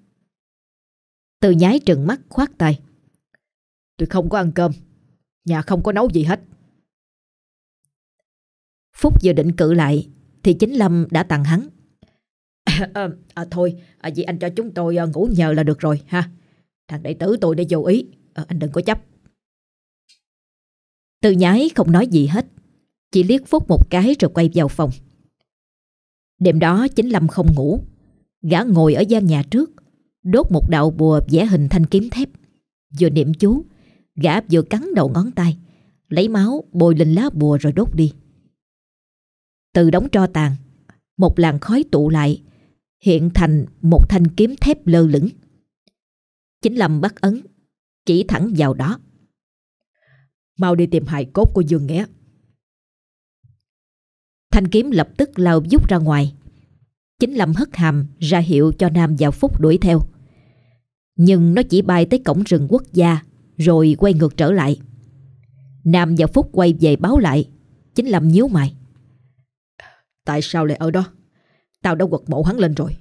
Từ nhái trừng mắt khoát tay. Tôi không có ăn cơm Nhà không có nấu gì hết Phúc vừa định cự lại Thì chính Lâm đã tặng hắn à, à, Thôi à, Vì anh cho chúng tôi à, ngủ nhờ là được rồi ha Thằng đệ tử tôi đã vô ý à, Anh đừng có chấp. Từ nhái không nói gì hết Chỉ liếc Phúc một cái rồi quay vào phòng. Đêm đó chính Lâm không ngủ Gã ngồi ở gian nhà trước Đốt một đạo bùa vẽ hình thanh kiếm thép. Vừa niệm chú Gã vừa cắn đầu ngón tay Lấy máu bôi lên lá bùa rồi đốt đi. Từ đóng tro tàn Một làn khói tụ lại Hiện thành một thanh kiếm thép lơ lửng. Chính Lâm bắt ấn chỉ thẳng vào đó. Mau đi tìm hài cốt của Dương Nghĩa Thanh kiếm lập tức lao dút ra ngoài. Chính Lâm hất hàm ra hiệu cho Nam vào Phúc đuổi theo. Nhưng nó chỉ bay tới cổng rừng quốc gia, Rồi quay ngược trở lại. Nam và Phúc quay về báo lại. Chính Lâm nhíu mày. Tại sao lại ở đó? Tao đã quật mộ hắn lên rồi.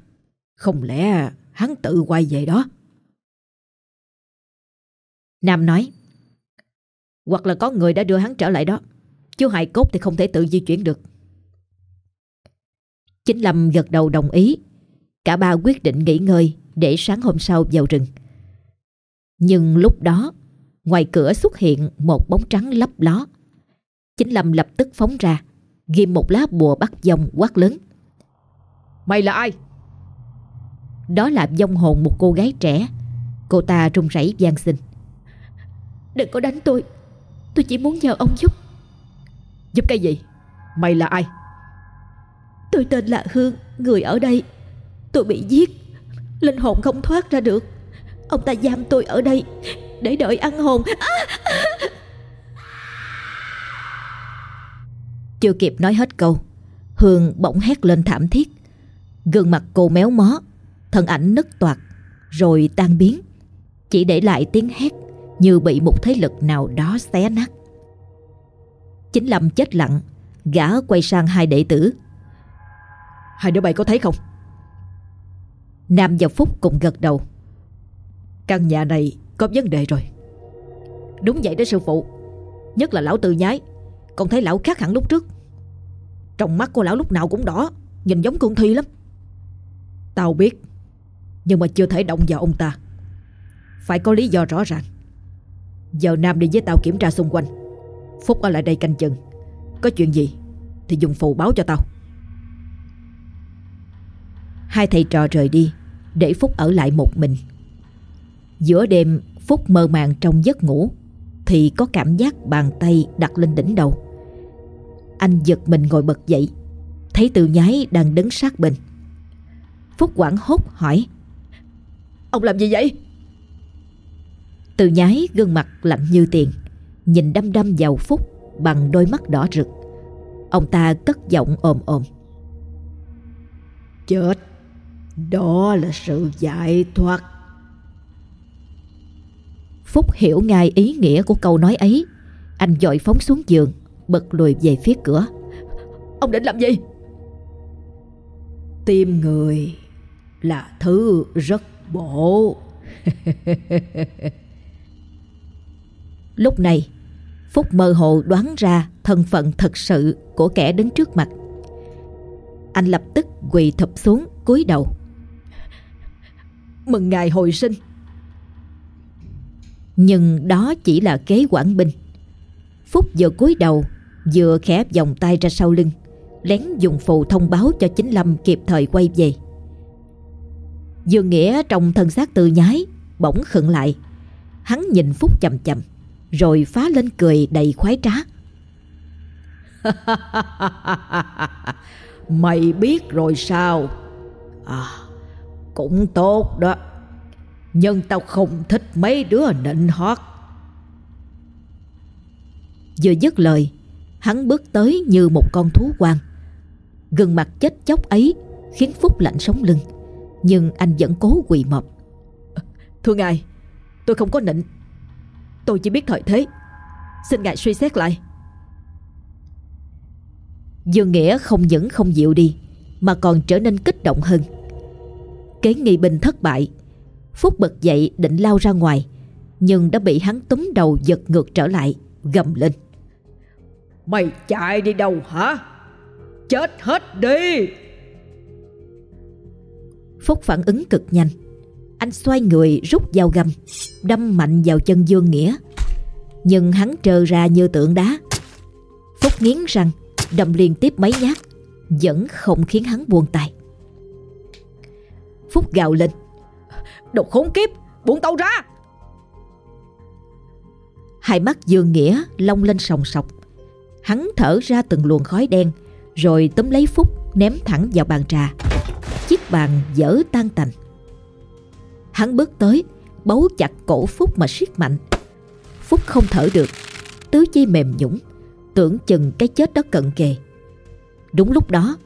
Không lẽ hắn tự quay về đó? Nam nói Hoặc là có người đã đưa hắn trở lại đó Chứ hài cốt thì không thể tự di chuyển được. Chính Lâm gật đầu đồng ý. Cả ba quyết định nghỉ ngơi Để sáng hôm sau vào rừng. Nhưng lúc đó Ngoài cửa xuất hiện một bóng trắng lấp ló. Chính Lâm lập tức phóng ra Ghim một lá bùa bắt dông quát lớn. Mày là ai? Đó là dông hồn một cô gái trẻ. Cô ta run rẩy gian xin Đừng có đánh tôi. Tôi chỉ muốn nhờ ông giúp. Giúp cái gì? Mày là ai? Tôi tên là Hương Người ở đây. Tôi bị giết. Linh hồn không thoát ra được. Ông ta giam tôi ở đây Để đợi ăn hồn. À! Chưa kịp nói hết câu Hương bỗng hét lên thảm thiết. Gương mặt cô méo mó Thân ảnh nứt toạc Rồi tan biến. Chỉ để lại tiếng hét Như bị một thế lực nào đó xé nát. Chính Lâm chết lặng Gã quay sang hai đệ tử. Hai đứa bay có thấy không? Nam và Phúc cùng gật đầu. Căn nhà này có vấn đề rồi. Đúng vậy đó sư phụ. Nhất là lão từ nhái. Con thấy lão khác hẳn lúc trước. Trong mắt của lão lúc nào cũng đỏ Nhìn giống cương thi lắm. Tao biết Nhưng mà chưa thể động vào ông ta. Phải có lý do rõ ràng Giờ Nam đi với tao kiểm tra xung quanh. Phúc ở lại đây canh chừng. Có chuyện gì Thì dùng phù báo cho tao. Hai thầy trò rời đi, Để Phúc ở lại một mình. Giữa đêm, Phúc mơ màng trong giấc ngủ, Thì có cảm giác bàn tay đặt lên đỉnh đầu. Anh giật mình ngồi bật dậy, Thấy từ nhái đang đứng sát bên. Phúc quảng hốt hỏi, Ông làm gì vậy? Từ nhái gương mặt lạnh như tiền Nhìn đăm đăm vào Phúc Bằng đôi mắt đỏ rực. Ông ta cất giọng ồm ồm. Chết Đó là sự giải thoát. Phúc hiểu ngay ý nghĩa của câu nói ấy. Anh dội phóng xuống giường Bật lùi về phía cửa. Ông định làm gì? Tim người là thứ rất bổ Lúc này, Phúc mơ hồ đoán ra thân phận thật sự của kẻ đứng trước mặt. Anh lập tức quỳ thập xuống, cúi đầu. Mừng ngài hồi sinh. Nhưng đó chỉ là kế quản binh. Phúc vừa cúi đầu, Vừa khẽ vòng tay ra sau lưng, Lén dùng phù thông báo cho chính Lâm kịp thời quay về. Dương Nghĩa trong thân xác từ nhái, Bỗng khựng lại. Hắn nhìn Phúc chầm chầm. Rồi phá lên cười đầy khoái trá. Mày biết rồi sao? À Cũng tốt đó. Nhưng tao không thích mấy đứa nịnh hót. Vừa dứt lời Hắn bước tới như một con thú quan Gương mặt chết chóc ấy Khiến Phúc lạnh sống lưng Nhưng anh vẫn cố quỳ mọp. Thưa ngài Tôi không có nịnh Tôi chỉ biết thời thế. Xin ngài suy xét lại. Dương Nghĩa không những không dịu đi Mà còn trở nên kích động hơn. Kế nghi binh thất bại Phúc bật dậy định lao ra ngoài Nhưng đã bị hắn túm đầu giật ngược trở lại Gầm lên. Mày chạy đi đâu hả? Chết hết đi! Phúc phản ứng cực nhanh Anh xoay người rút dao găm Đâm mạnh vào chân Dương Nghĩa. Nhưng hắn trơ ra như tượng đá. Phúc nghiến răng Đâm liên tiếp mấy nhát Vẫn không khiến hắn buông tay. Phúc gào lên. Đồ khốn kiếp Buông tao ra! Hai mắt Dương Nghĩa long lên sòng sọc. Hắn thở ra từng luồng khói đen Rồi túm lấy Phúc ném thẳng vào bàn trà. Chiếc bàn dở tan tành Hắn bước tới Bấu chặt cổ Phúc mà siết mạnh. Phúc không thở được Tứ chi mềm nhũng Tưởng chừng cái chết đó cận kề. Đúng lúc đó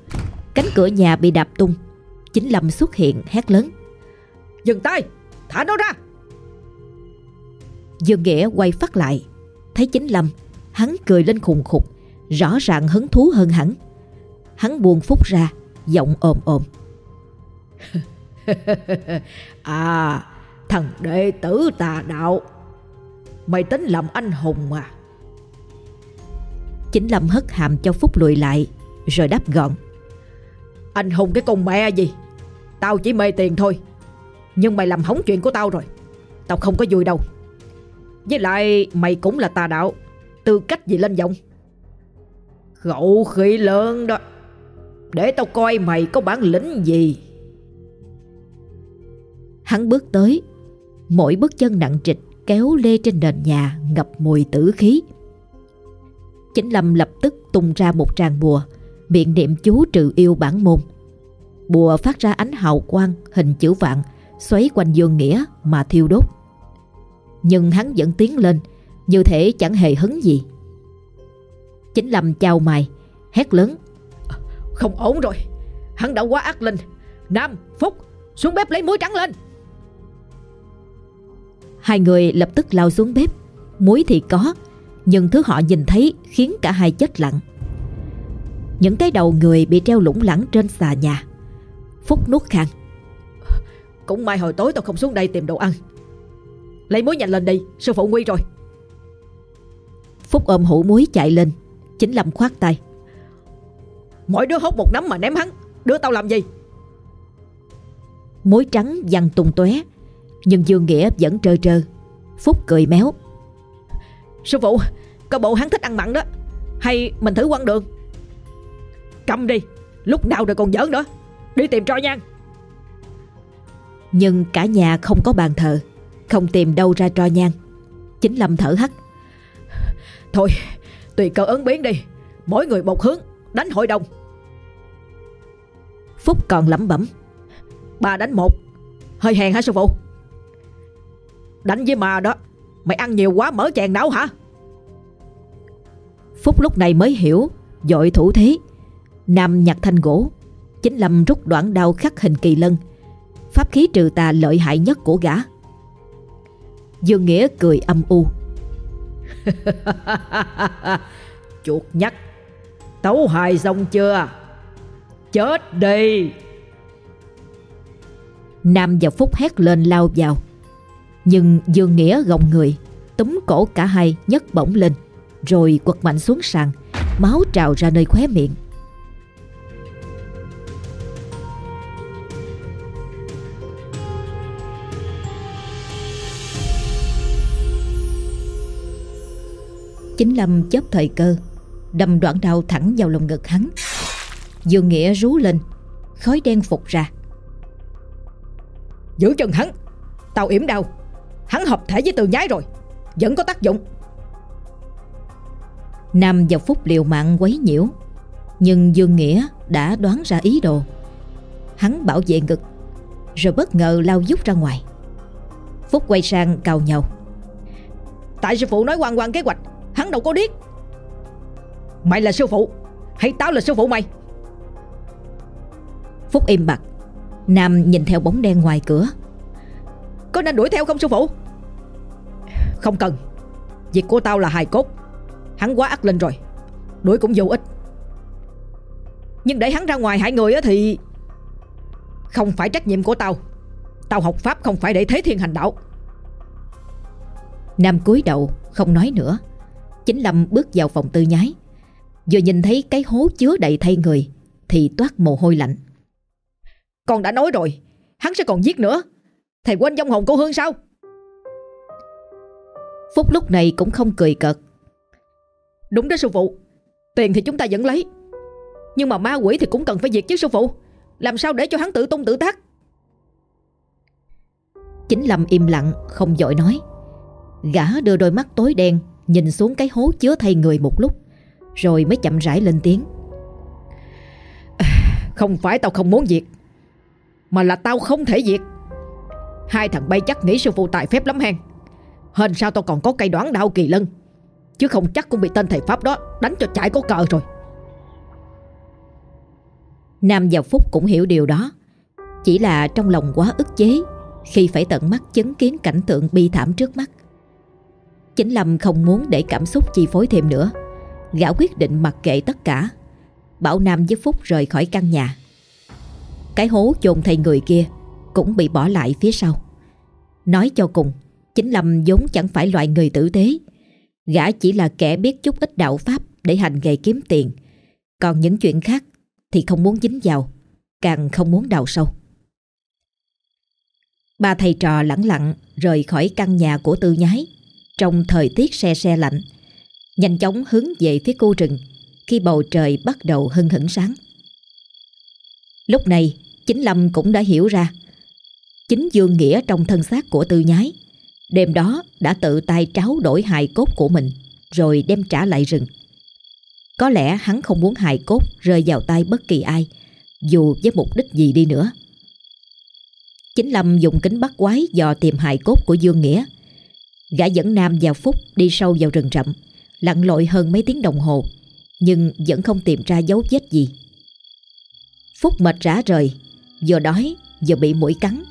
Cánh cửa nhà bị đạp tung Chính Lâm xuất hiện hét lớn. Dừng tay Thả nó ra! Dương Nghĩa quay phát lại Thấy chính Lâm Hắn cười lên khùng khục Rõ ràng hứng thú hơn hắn. Hắn buông Phúc ra Giọng ồm ồm À Thằng đệ tử tà đạo. Mày tính làm anh hùng à? Chính Lâm hất hàm cho Phúc lùi lại, Rồi đáp gọn. Anh hùng cái con mẹ gì? Tao chỉ mê tiền thôi. Nhưng mày làm hỏng chuyện của tao rồi. Tao không có vui đâu. Với lại, mày cũng là tà đạo. Tư cách gì lên giọng? Khẩu khí lớn đó. Để tao coi mày có bản lĩnh gì. Hắn bước tới Mỗi bước chân nặng trịch kéo lê trên nền nhà ngập mùi tử khí. Chính Lâm lập tức tung ra một tràng bùa, miệng niệm chú trừ yêu bản môn. Bùa phát ra ánh hào quang hình chữ vạn xoáy quanh Dương Nghĩa mà thiêu đốt. Nhưng hắn vẫn tiến lên, như thể chẳng hề hứng gì. Chính Lâm chào mày, hét lớn. Không ổn rồi, hắn đã quá ác linh. Nam, Phúc, xuống bếp lấy muối trắng lên. Hai người lập tức lao xuống bếp. Muối thì có Nhưng thứ họ nhìn thấy khiến cả hai chết lặng. Những cái đầu người bị treo lủng lẳng trên xà nhà. Phúc nuốt khăn Cũng mai hồi tối tao không xuống đây tìm đồ ăn. Lấy muối nhanh lên đi Sư phụ nguy rồi. Phúc ôm hũ muối chạy lên Chính Lâm khoát tay. Mỗi đứa hốt một nắm mà ném hắn. Đưa tao làm gì? Muối trắng văng tung tóe nhưng Dương Nghĩa vẫn trơ trơ. Phúc cười méo. Sư phụ Có bộ hắn thích ăn mặn đó. Hay mình thử quăng đường. Cầm đi Lúc nào rồi còn giỡn nữa. Đi tìm tro nhang Nhưng cả nhà không có bàn thờ Không tìm đâu ra tro nhang Chính Lâm thở hắt. Thôi tùy cơ ứng biến đi. Mỗi người một hướng Đánh hội đồng. Phúc còn lẩm bẩm. Ba đánh một. Hơi hèn hả sư phụ Đánh với ma đó. Mày ăn nhiều quá mở chèn não hả? Phúc lúc này mới hiểu, Dội thủ thế. Nam nhặt thanh gỗ. Chính Lâm rút đoạn đao khắc hình kỳ lân. Pháp khí trừ tà lợi hại nhất của gã. Dương Nghĩa cười âm u. Chuột nhắc Tấu hài xong chưa? Chết đi! Nam và Phúc hét lên lao vào nhưng Dương Nghĩa gồng người, Túm cổ cả hai nhấc bổng lên, Rồi quật mạnh xuống sàn, Máu trào ra nơi khóe miệng. Chính Lâm chớp thời cơ, Đâm đoạn đao thẳng vào lồng ngực hắn. Dương Nghĩa rú lên, Khói đen phục ra. Giữ chân hắn, Tao yểm đau. Hắn hợp thể với từ nhái rồi. Vẫn có tác dụng. Nam và Phúc liều mạng quấy nhiễu, Nhưng Dương Nghĩa đã đoán ra ý đồ. Hắn bảo vệ ngực, Rồi bất ngờ lao dút ra ngoài. Phúc quay sang cào nhau. Tại sư phụ nói quan quan kế hoạch, Hắn đâu có điếc. Mày là sư phụ, Hay tao là sư phụ mày? Phúc im bặt. Nam nhìn theo bóng đen ngoài cửa. Có nên đuổi theo không sư phụ? Không cần. Việc của tao là hài cốt. Hắn quá ác linh rồi. Đuổi cũng vô ích. Nhưng để hắn ra ngoài hại người thì Không phải trách nhiệm của tao. Tao học pháp không phải để thế thiên hành đạo. Nam cúi đầu không nói nữa. Chính Lâm bước vào phòng tư nhái. Vừa nhìn thấy cái hố chứa đầy thay người Thì toát mồ hôi lạnh. Con đã nói rồi Hắn sẽ còn giết nữa. Thầy quên dông hồn cô Hương sao Phúc lúc này cũng không cười cợt. Đúng đó sư phụ Tiền thì chúng ta vẫn lấy. Nhưng mà ma quỷ thì cũng cần phải diệt chứ sư phụ. Làm sao để cho hắn tự tung tự tác? Chính Lâm im lặng không dội nói. Gã đưa đôi mắt tối đen Nhìn xuống cái hố chứa thay người một lúc Rồi mới chậm rãi lên tiếng. Không phải tao không muốn diệt Mà là tao không thể diệt. Hai thằng bay chắc nghĩ sư phụ tài phép lắm hen Hên sao tao còn có cây đoán đau kỳ lân Chứ không chắc cũng bị tên thầy Pháp đó Đánh cho chảy có cờ rồi Nam và Phúc cũng hiểu điều đó Chỉ là trong lòng quá ức chế khi phải tận mắt chứng kiến cảnh tượng bi thảm trước mắt. Chính Lâm không muốn để cảm xúc chi phối thêm nữa. Gã quyết định mặc kệ tất cả. Bảo Nam với Phúc rời khỏi căn nhà. Cái hố chôn thầy người kia cũng bị bỏ lại phía sau. Nói cho cùng, chính Lâm vốn chẳng phải loại người tử tế. Gã chỉ là kẻ biết chút ít đạo pháp để hành nghề kiếm tiền. Còn những chuyện khác thì không muốn dính vào, càng không muốn đào sâu. Ba thầy trò lẳng lặng rời khỏi căn nhà của tư nhái trong thời tiết se se lạnh. Nhanh chóng hướng về phía cô rừng khi bầu trời bắt đầu hưng hững sáng. Lúc này, chính Lâm cũng đã hiểu ra. Chính Dương Nghĩa trong thân xác của tư nhái. Đêm đó đã tự tay tráo đổi hài cốt của mình rồi đem trả lại rừng. Có lẽ hắn không muốn hài cốt rơi vào tay bất kỳ ai, dù với mục đích gì đi nữa. Chính Lâm dùng kính bắt quái dò tìm hài cốt của Dương Nghĩa. Gã dẫn Nam vào Phúc đi sâu vào rừng rậm, lặn lội hơn mấy tiếng đồng hồ, nhưng vẫn không tìm ra dấu vết gì. Phúc mệt rã rời, vừa đói vừa bị mũi cắn,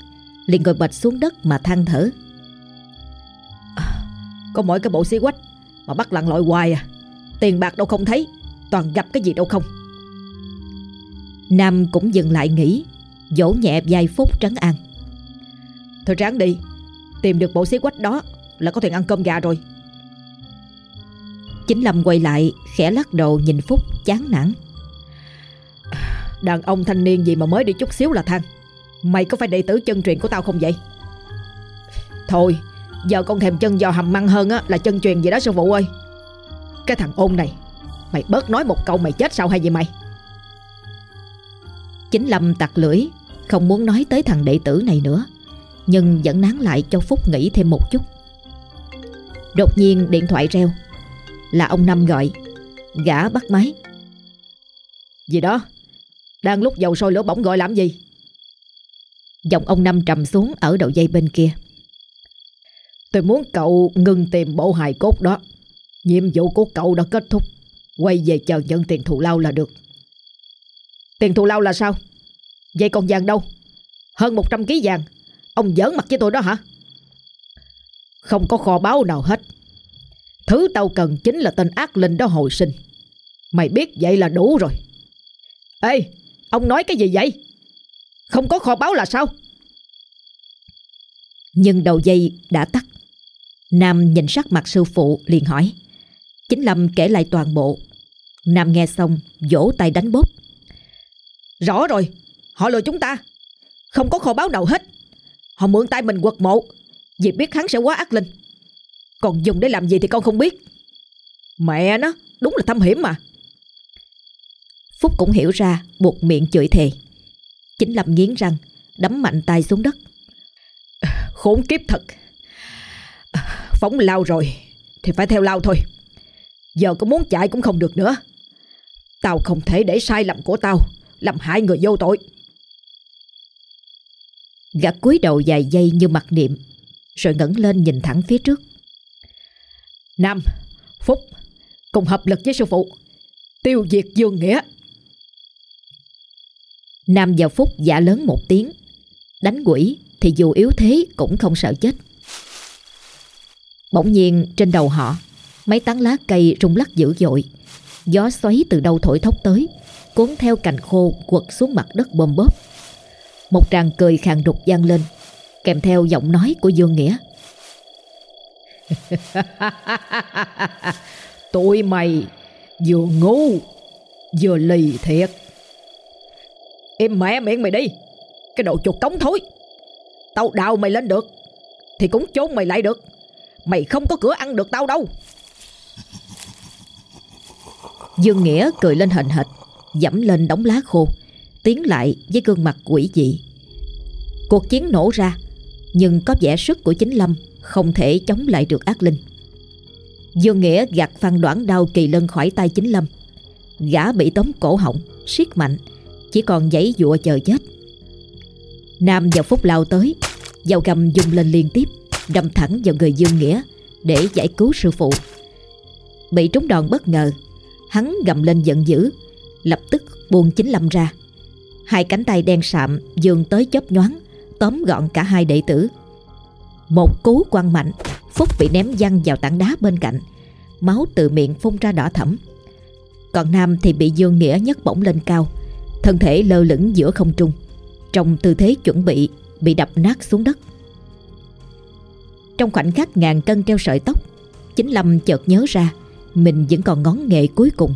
liền ngồi bệt xuống đất mà than thở. Có mỗi cái bộ xí quách mà bắt lặn lội hoài à, tiền bạc đâu không thấy, toàn gặp cái gì đâu không. Nam cũng dừng lại nghĩ, dỗ nhẹ vài phút trấn an. Thôi ráng đi Tìm được bộ xí quách đó Là có thể ăn cơm gà rồi. Chính Lâm quay lại Khẽ lắc đầu nhìn Phúc chán nản. Đàn ông thanh niên gì mà mới đi chút xíu là than. Mày có phải đệ tử chân truyền của tao không vậy? Thôi Giờ con thèm chân giò hầm măng hơn á, Là chân truyền gì đó, sư phụ ơi. Cái thằng ôn này, Mày bớt nói một câu mày chết sao hay vậy mày? Chính Lâm tặc lưỡi, Không muốn nói tới thằng đệ tử này nữa, nhưng vẫn nán lại cho Phúc nghỉ thêm một chút. Đột nhiên điện thoại reo, Là ông Năm gọi, Gã bắt máy. Gì đó? Đang lúc dầu sôi lửa bỏng gọi làm gì? Giọng ông Năm trầm xuống ở đầu dây bên kia. Tôi muốn cậu ngừng tìm bộ hài cốt đó. Nhiệm vụ của cậu đã kết thúc. Quay về chờ nhận tiền thù lao là được. Tiền thù lao là sao? Vậy còn vàng đâu? Hơn 100 kg vàng. Ông giỡn mặt với tôi đó hả? Không có kho báu nào hết. Thứ tao cần chính là tên ác linh đó hồi sinh. Mày biết vậy là đủ rồi. Ê, Ông nói cái gì vậy? Không có kho báu là sao? Nhưng đầu dây đã tắt. Nam nhìn sắc mặt sư phụ, liền hỏi, Chính Lâm kể lại toàn bộ. Nam nghe xong, vỗ tay đánh bóp Rõ rồi, Họ lừa chúng ta. Không có kho báu nào hết. Họ mượn tay mình quật mộ. Vì biết hắn sẽ quá ác linh. Còn dùng để làm gì thì con không biết. Mẹ nó, đúng là thâm hiểm mà. Phúc cũng hiểu ra, buộc miệng chửi thề. Chính Lâm nghiến răng, Đấm mạnh tay xuống đất. Khốn kiếp thật. Phóng lao rồi. Thì phải theo lao thôi. Giờ có muốn chạy cũng không được nữa. Tao không thể để sai lầm của tao Làm hại người vô tội. Gã cúi đầu dài dây như mặt niệm Rồi ngẩng lên nhìn thẳng phía trước. Nam, Phúc Cùng hợp lực với sư phụ. Tiêu diệt Dương Nghĩa. Nam và Phúc giả lớn một tiếng. Đánh quỷ thì dù yếu thế cũng không sợ chết. Bỗng nhiên, trên đầu họ, Mấy tán lá cây rung lắc dữ dội. Gió xoáy từ đâu thổi thốc tới, Cuốn theo cành khô quật xuống mặt đất bơm bóp. Một tràng cười khàn đục vang lên, Kèm theo giọng nói của Dương Nghĩa. Tụi mày vừa ngu, Vừa lì thiệt. Im mẹ miệng mày đi, Cái đồ chuột cống thối. Tao đào mày lên được, Thì cũng chốn mày lại được. Mày không có cửa ăn được tao đâu Dương Nghĩa cười lên hình hệt Dẫm lên đống lá khô tiến lại với gương mặt quỷ dị. Cuộc chiến nổ ra, nhưng có vẻ sức của chính Lâm không thể chống lại được ác linh. Dương Nghĩa gạt phan đoạn đau kỳ lân khỏi tay chính Lâm. Gã bị tóm cổ họng, siết mạnh, chỉ còn giấy dụa chờ chết. Nam và phúc lao tới, dao cầm dùng lên liên tiếp, đâm thẳng vào người Dương Nghĩa để giải cứu sư phụ. Bị trúng đòn bất ngờ, hắn gầm lên giận dữ, lập tức buông chính Lâm ra. Hai cánh tay đen sạm dường tới chớp nhoáng tóm gọn cả hai đệ tử. Một cú quăng mạnh, Phúc bị ném văng vào tảng đá bên cạnh, máu từ miệng phun ra đỏ thẫm. Còn Nam thì bị Dương Nghĩa nhấc bổng lên cao, thân thể lơ lửng giữa không trung, trong tư thế chuẩn bị bị đập nát xuống đất. Trong khoảnh khắc ngàn cân treo sợi tóc, Chính Lâm chợt nhớ ra mình vẫn còn ngón nghệ cuối cùng.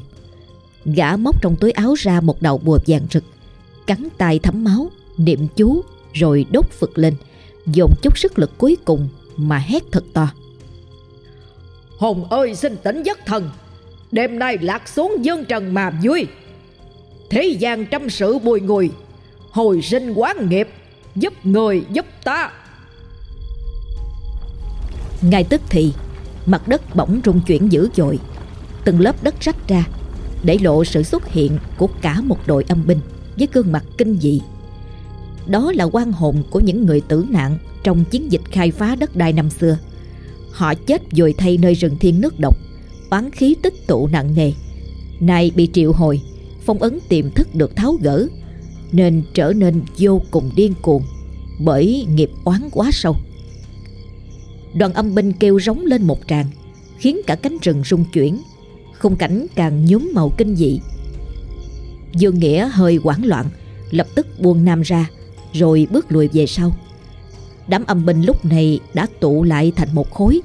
Gã móc trong túi áo ra một đầu bùa vàng rực, cắn tay thấm máu, niệm chú rồi đốt phực lên, dồn chút sức lực cuối cùng mà hét thật to. Hồn ơi xin tỉnh giấc thần, đêm nay lạc xuống dương trần mà vui. Thế gian trăm sự bùi ngùi, hồi sinh quán nghiệp, giúp người giúp ta. Ngay tức thì, mặt đất bỗng rung chuyển dữ dội, từng lớp đất rách ra, để lộ sự xuất hiện của cả một đội âm binh với gương mặt kinh dị. Đó là quan hồn của những người tử nạn trong chiến dịch khai phá đất đai năm xưa. Họ chết dồi thay nơi rừng thiên nước độc, oán khí tích tụ nặng nề. Nay bị triệu hồi, phong ấn tiềm thức được tháo gỡ, nên trở nên vô cùng điên cuồng bởi nghiệp oán quá sâu. Đoàn âm binh kêu rống lên một tràng, khiến cả cánh rừng rung chuyển, khung cảnh càng nhúm màu kinh dị. Dương Nghĩa hơi hoảng loạn, lập tức buông Nam ra, rồi bước lùi về sau. Đám âm binh lúc này đã tụ lại thành một khối,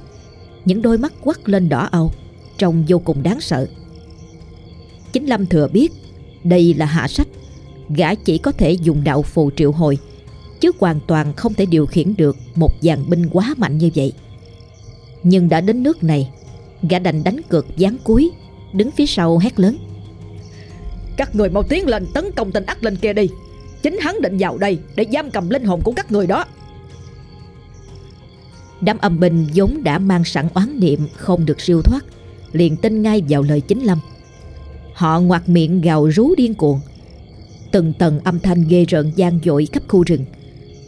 những đôi mắt quắt lên đỏ âu trông vô cùng đáng sợ. Chính Lâm thừa biết đây là hạ sách, gã chỉ có thể dùng đạo phù triệu hồi, chứ hoàn toàn không thể điều khiển được một dàn binh quá mạnh như vậy. Nhưng đã đến nước này, gã đành đánh cược gián cuối, đứng phía sau hét lớn. Các người mau tiến lên tấn công tên ác linh kia đi. Chính hắn định vào đây để giam cầm linh hồn của các người đó. Đám âm binh vốn đã mang sẵn oán niệm không được siêu thoát Liền tin ngay vào lời chính lâm. Họ ngoặt miệng gào rú điên cuồng. Từng tầng âm thanh ghê rợn gian dội khắp khu rừng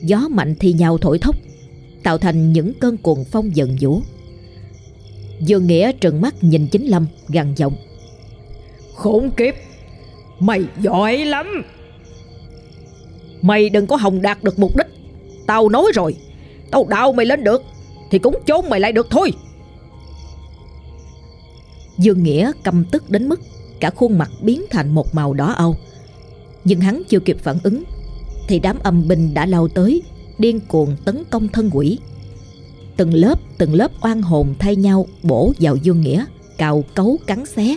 Gió mạnh thì nhau thổi thốc Tạo thành những cơn cuồng phong giận dữ. Dương Nghĩa trừng mắt nhìn chính lâm gằn giọng. Khốn kiếp! Mày giỏi lắm! Mày đừng có hồng đạt được mục đích. Tao nói rồi Tao đào mày lên được Thì cũng trốn mày lại được thôi. Dương Nghĩa căm tức đến mức Cả khuôn mặt biến thành một màu đỏ âu Nhưng hắn chưa kịp phản ứng thì đám âm binh đã lao tới, Điên cuồng tấn công thân quỷ. Từng lớp từng lớp oan hồn thay nhau bổ vào Dương Nghĩa, Cào cấu cắn xé,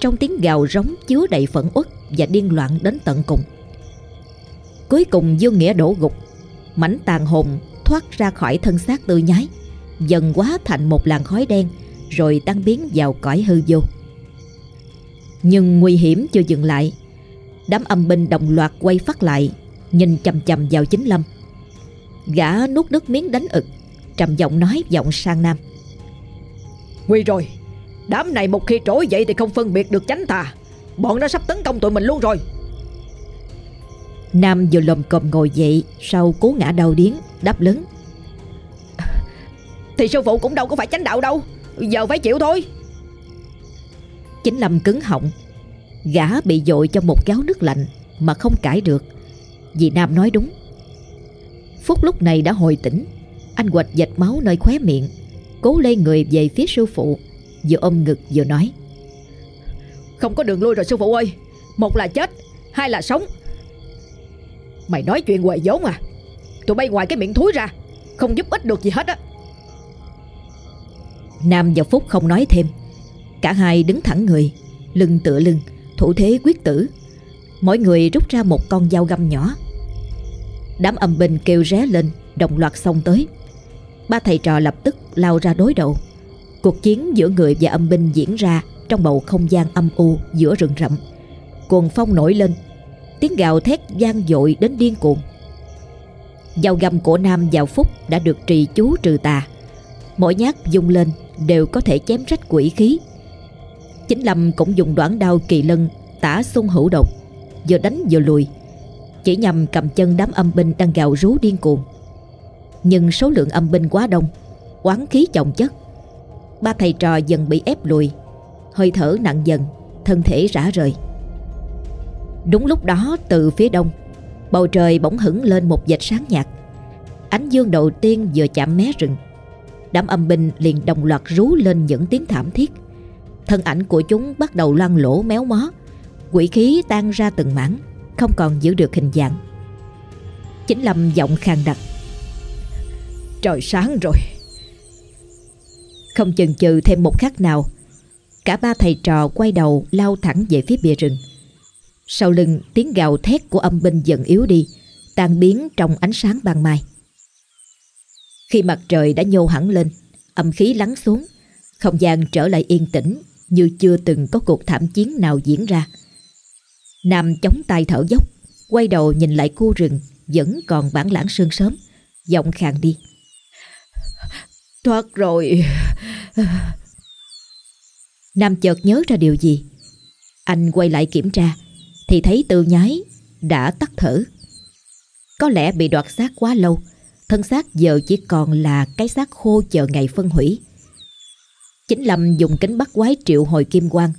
Trong tiếng gào rống chứa đầy phẫn uất Và điên loạn đến tận cùng. Cuối cùng Dương Nghĩa đổ gục, Mảnh tàn hồn thoát ra khỏi thân xác tươi nhái, Dần quá thành một làn khói đen, Rồi tan biến vào cõi hư vô. Nhưng nguy hiểm chưa dừng lại, Đám âm binh đồng loạt quay phát lại Nhìn chầm chầm vào chính lâm. Gã nuốt nước miếng đánh ực Trầm giọng nói giọng sang nam. Nguy rồi Đám này một khi trỗi dậy thì không phân biệt được chánh tà. Bọn nó sắp tấn công tụi mình luôn rồi. Nam vừa lồm cồm ngồi dậy Sau cú ngã đau điếng Đáp lớn. Thì sư phụ cũng đâu có phải chánh đạo đâu Giờ phải chịu thôi. Chính Lâm cứng họng. Gã bị dội cho một gáo nước lạnh Mà không cãi được Vì Nam nói đúng. Phúc lúc này đã hồi tỉnh. Anh quạch dạch máu nơi khóe miệng Cố lê người về phía sư phụ Vừa ôm ngực vừa nói. Không có đường lui rồi sư phụ ơi. Một là chết Hai là sống. Mày nói chuyện quầy vốn à. Tụi bay ngoài cái miệng thúi ra Không giúp ích được gì hết á. Nam và Phúc không nói thêm. Cả hai đứng thẳng người Lưng tựa lưng Thủ thế quyết tử. Mỗi người rút ra một con dao găm nhỏ Đám âm binh kêu ré lên, Đồng loạt xông tới. Ba thầy trò lập tức lao ra đối đầu. Cuộc chiến giữa người và âm binh diễn ra Trong bầu không gian âm u giữa rừng rậm. Cuồng phong nổi lên, Tiếng gào thét gian dội đến điên cuồng. Dao găm của Nam vào Phúc đã được trì chú trừ tà. Mỗi nhát dùng lên đều có thể chém rách quỷ khí. Chính Lâm cũng dùng đoạn đao kỳ lân tả xung hữu độc, Vừa đánh vừa lùi. Chỉ nhằm cầm chân đám âm binh đang gào rú điên cuồng. Nhưng số lượng âm binh quá đông Quán khí chồng chất. Ba thầy trò dần bị ép lùi, Hơi thở nặng dần, Thân thể rã rời. Đúng lúc đó, từ phía đông, Bầu trời bỗng hửng lên một vệt sáng nhạt. Ánh dương đầu tiên vừa chạm mé rừng. Đám âm binh liền đồng loạt rú lên những tiếng thảm thiết. Thân ảnh của chúng bắt đầu loang lỗ méo mó, Quỷ khí tan ra từng mảng. Không còn giữ được hình dạng. Chính Lâm giọng khàn đặc. Trời sáng rồi. Không chần chừ thêm một khắc nào Cả ba thầy trò quay đầu lao thẳng về phía bìa rừng. Sau lưng tiếng gào thét của âm binh dần yếu đi Tan biến trong ánh sáng ban mai. Khi mặt trời đã nhô hẳn lên Âm khí lắng xuống Không gian trở lại yên tĩnh Như chưa từng có cuộc thảm chiến nào diễn ra Nam chống tay thở dốc, Quay đầu nhìn lại khu rừng, Vẫn còn bản lãng sương sớm, Giọng khàn đi. Thoát rồi. Nam chợt nhớ ra điều gì. Anh quay lại kiểm tra, Thì thấy tư nhái đã tắt thở. Có lẽ bị đoạt xác quá lâu, Thân xác giờ chỉ còn là cái xác khô chờ ngày phân hủy. Chính Lâm dùng kính bắt quái triệu hồi kim quang,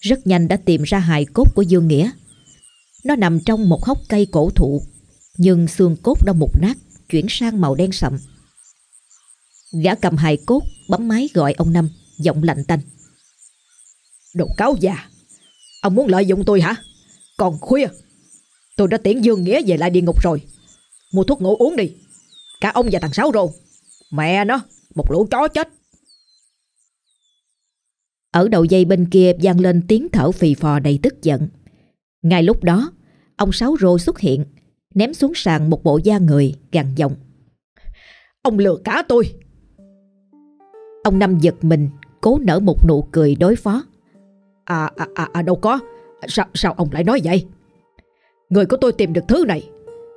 Rất nhanh đã tìm ra hài cốt của Dương Nghĩa. Nó nằm trong một hốc cây cổ thụ Nhưng xương cốt đã mục nát Chuyển sang màu đen sậm. Gã cầm hài cốt bấm máy gọi ông Năm Giọng lạnh tanh. Đồ cáo già Ông muốn lợi dụng tôi hả? Còn khuya Tôi đã tiễn Dương Nghĩa về lại địa ngục rồi. Mua thuốc ngủ uống đi. Cả ông và thằng Sáu Rô Mẹ nó Một lũ chó chết. Ở đầu dây bên kia vang lên tiếng thở phì phò đầy tức giận Ngay lúc đó Ông Sáu Rô xuất hiện Ném xuống sàn một bộ da người gằn giọng. Ông lừa cả tôi. Ông Năm giật mình Cố nở một nụ cười đối phó. À, à, à, à đâu có. Sao, sao ông lại nói vậy? Người của tôi tìm được thứ này.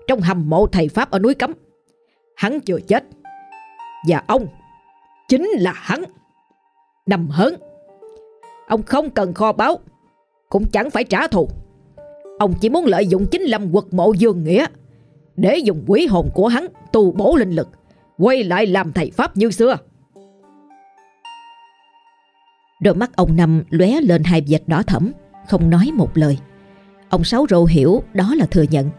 Trong hầm mộ thầy Pháp ở núi Cấm. Hắn chưa chết. Và ông Chính là hắn. Nằm hớn. Ông không cần kho báo Cũng chẳng phải trả thù Ông chỉ muốn lợi dụng chính lâm quật mộ dương nghĩa Để dùng quỷ hồn của hắn Tu bổ linh lực, Quay lại làm thầy Pháp như xưa. Đôi mắt ông Năm lóe lên hai vệt đỏ thẫm, Không nói một lời. Ông Sáu Rô hiểu đó là thừa nhận.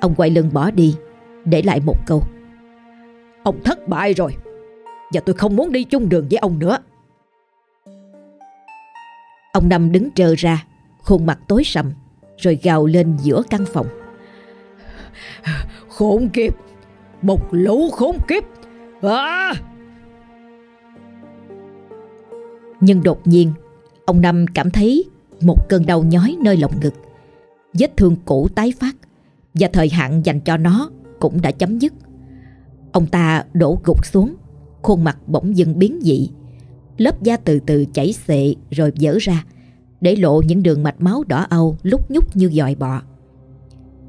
Ông quay lưng bỏ đi, Để lại một câu. Ông thất bại rồi, Và tôi không muốn đi chung đường với ông nữa. Ông Năm đứng trơ ra, Khuôn mặt tối sầm. Rồi gào lên giữa căn phòng. Khốn kiếp! Một lũ khốn kiếp! À! Nhưng đột nhiên Ông Năm cảm thấy Một cơn đau nhói nơi lòng ngực. Vết thương cũ tái phát Và thời hạn dành cho nó Cũng đã chấm dứt. Ông ta đổ gục xuống Khuôn mặt bỗng dưng biến dị. Lớp da từ từ chảy xệ rồi vỡ ra để lộ những đường mạch máu đỏ âu Lúc nhúc như dòi bọ.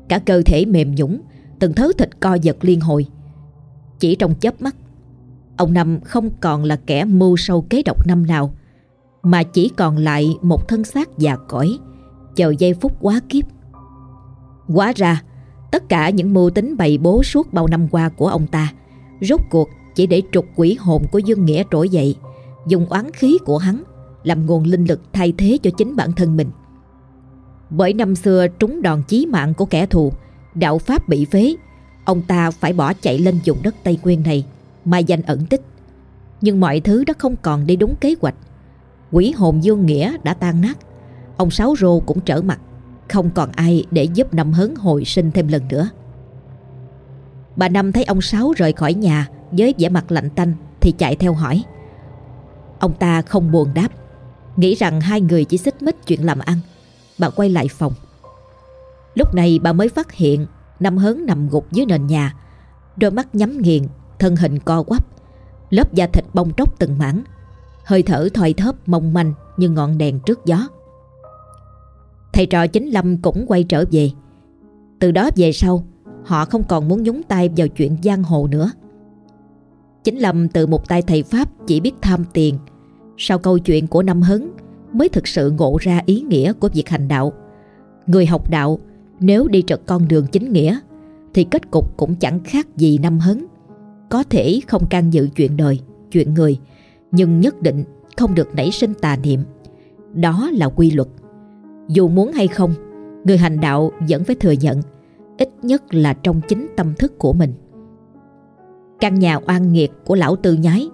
Cả cơ thể mềm nhũng, Từng thớ thịt co giật liên hồi. Chỉ trong chớp mắt, Ông Năm không còn là kẻ mưu sâu kế độc năm nào, Mà chỉ còn lại một thân xác già cõi Chờ giây phút quá kiếp. Quá ra, Tất cả những mưu tính bày bố suốt bao năm qua của ông ta, Rốt cuộc chỉ để trục quỷ hồn của Dương Nghĩa trỗi dậy, Dùng oán khí của hắn làm nguồn linh lực thay thế cho chính bản thân mình. Bởi năm xưa trúng đòn chí mạng của kẻ thù, Đạo Pháp bị phế, Ông ta phải bỏ chạy lên vùng đất Tây Quyên này Mà danh ẩn tích. Nhưng mọi thứ đã không còn đi đúng kế hoạch. Quỷ hồn Dương Nghĩa đã tan nát, Ông Sáu Rô cũng trở mặt, Không còn ai để giúp Năm Hớn hồi sinh thêm lần nữa. Bà Năm thấy ông Sáu rời khỏi nhà Với vẻ mặt lạnh tanh Thì chạy theo hỏi, Ông ta không buồn đáp Nghĩ rằng hai người chỉ xích mích chuyện làm ăn. Bà quay lại phòng. Lúc này bà mới phát hiện Năm Hớn nằm gục dưới nền nhà. Đôi mắt nhắm nghiền, Thân hình co quắp. Lớp da thịt bong tróc từng mảng. Hơi thở thoi thóp mong manh Như ngọn đèn trước gió. Thầy trò chính Lâm cũng quay trở về. Từ đó về sau, Họ không còn muốn nhúng tay vào chuyện giang hồ nữa. Chính Lâm từ một tay thầy Pháp chỉ biết tham tiền sau câu chuyện của Năm Hấn Mới thực sự ngộ ra ý nghĩa của việc hành đạo. Người học đạo, Nếu đi trật con đường chính nghĩa, Thì kết cục cũng chẳng khác gì Năm Hấn. Có thể không can dự chuyện đời, Chuyện người, Nhưng nhất định không được nảy sinh tà niệm. Đó là quy luật. Dù muốn hay không, Người hành đạo vẫn phải thừa nhận, ít nhất là trong chính tâm thức của mình. Căn nhà oan nghiệt của lão Tư nhái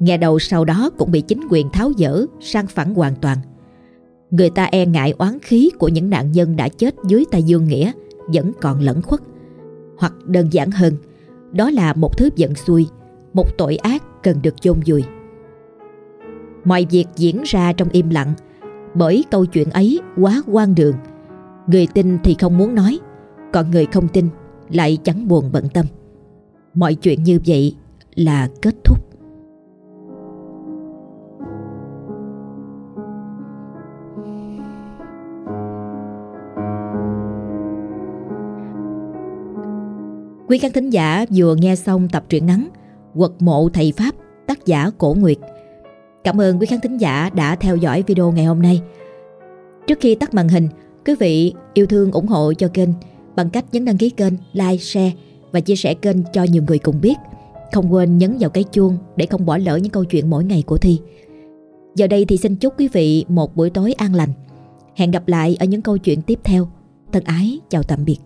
Nghe đầu sau đó cũng bị chính quyền tháo dỡ Sang phẳng hoàn toàn. Người ta e ngại oán khí của những nạn nhân đã chết dưới tay Dương Nghĩa Vẫn còn lẫn khuất. Hoặc đơn giản hơn Đó là một thứ giận xuôi, Một tội ác cần được chôn vùi. Mọi việc diễn ra trong im lặng Bởi câu chuyện ấy quá quan đường. Người tin thì không muốn nói Còn người không tin lại chẳng buồn bận tâm. Mọi chuyện như vậy là kết thúc. Quý khán thính giả vừa nghe xong tập truyện ngắn Quật mộ thầy Pháp tác giả Cổ Nguyệt Cảm ơn quý khán thính giả đã theo dõi video ngày hôm nay Trước khi tắt màn hình Quý vị yêu thương ủng hộ cho kênh bằng cách nhấn đăng ký kênh, like, share và chia sẻ kênh cho nhiều người cùng biết. Không quên nhấn vào cái chuông để không bỏ lỡ những câu chuyện mỗi ngày của Thi. Giờ đây thì xin chúc quý vị một buổi tối an lành. Hẹn gặp lại ở những câu chuyện tiếp theo. Thân ái, chào tạm biệt.